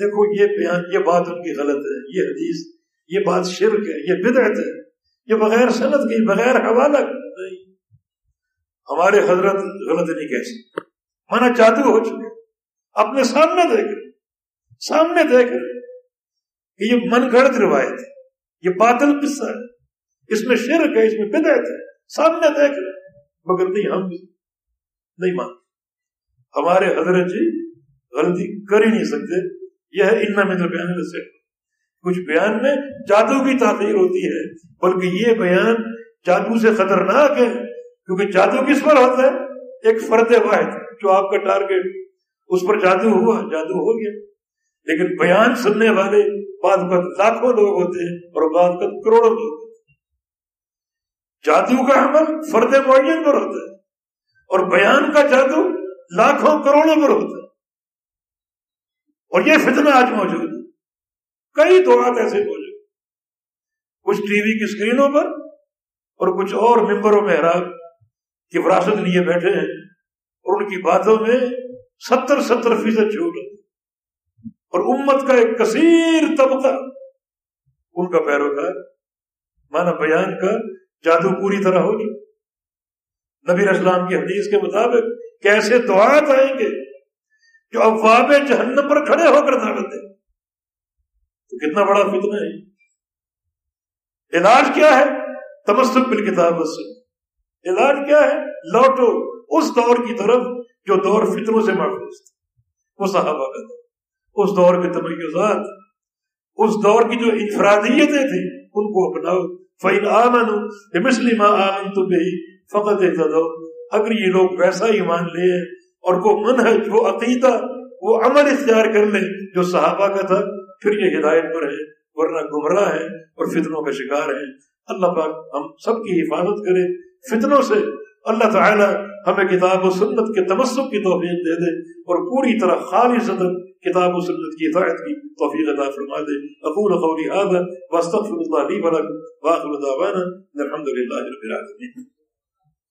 S1: دیکھو، یہ بیان، یہ بات ان کی غلط ہے، یہ حدیث، یہ بات شرک ہے، یہ بدعت ہے۔ یہ بغیر صنعت کی بغیر حوالہ نہیں ہمارے حضرت غلط نہیں کہہ سکتے۔ مانا جادو ہو چکے۔ اپنے سامنے دیکھ رہے۔ سامنے دیکھ رہے۔ کہ یہ من گڑت روایت ہے۔ یہ باطل قصہ ہے۔ اس میں شرک ہے، اس میں بدعت ہے۔ سامنے دیکھ رہے۔ مگر نہیں، ہم نہیں مانتے۔ ہمارے حضرت جی غلطی کر ہی نہیں سکتے۔ یہ ہے ان میں بیان سے کچھ بیان میں جادو کی تاخیر ہوتی ہے، بلکہ یہ بیان جادو سے خطرناک ہے، کیونکہ جادو کس پر ہوتا ہے؟ ایک فرد واحد جو آپ کا ٹارگیٹ، اس پر جادو ہوا، جادو ہو گیا۔ لیکن بیان سننے والے بعد وقت لاکھوں لوگ ہوتے ہیں اور بعد وقت کروڑوں لوگ ہوتے ہیں۔ جادو کا عمل فرد معین پر ہوتا ہے اور بیان کا جادو لاکھوں کروڑوں پر ہوتا ہے۔ اور یہ فتنہ آج موجود ہے۔ کئی دعات ایسے موجود کچھ ٹی وی کی اسکرینوں پر اور کچھ اور ممبروں میں حراب کی وراثت لیے بیٹھے ہیں اور ان کی باتوں میں ستر ستر فیصد جھوٹ اور امت کا ایک کثیر طبقہ، ان کا پیروکار مانا بیان کا جادو پوری طرح ہوگی نبی اسلام کی حدیث کے مطابق کیسے دعات آئیں گے جو افواب جہنم پر کھڑے ہو کر دعوت دیں۔ تو کتنا بڑا فتنہ ہے علاج کیا ہے؟ تمسک بال کتاب سے علاج کیا ہے؟ لوٹو۔ اس دور کی طرف جو دور فطروں سے محفوظ تھا۔ وہ صحابہ کا تھا اس دور کے تمیزات اس دور کی جو انفرادیتیں تھیں، ان کو اپناؤ۔ فعین آمن مسلم آمن تو بھی فقط اگر یہ لوگ ویسا ہی مان لے اور وہ من ہے وہ عقیدہ، وہ عمل اختیار کر لیں جو صحابہ کا تھا پھر یہ ہدایت پر ہے، ورنہ گمراہ ہے اور فتنوں کا شکار ہے۔ اللہ پاک ہم سب کی حفاظت کرے۔ فتنوں سے اللہ تعالی ہمیں کتاب و سنت کے تمسک کی توفیق دے دے اور پوری طرح خالی صدر کتاب و سنت کی ہدایت کی توفیق عطا فرما دے۔ اقول قولی هذا واستغفر الله لي ولكم واخر دعوانا الحمد لله رب العالمين۔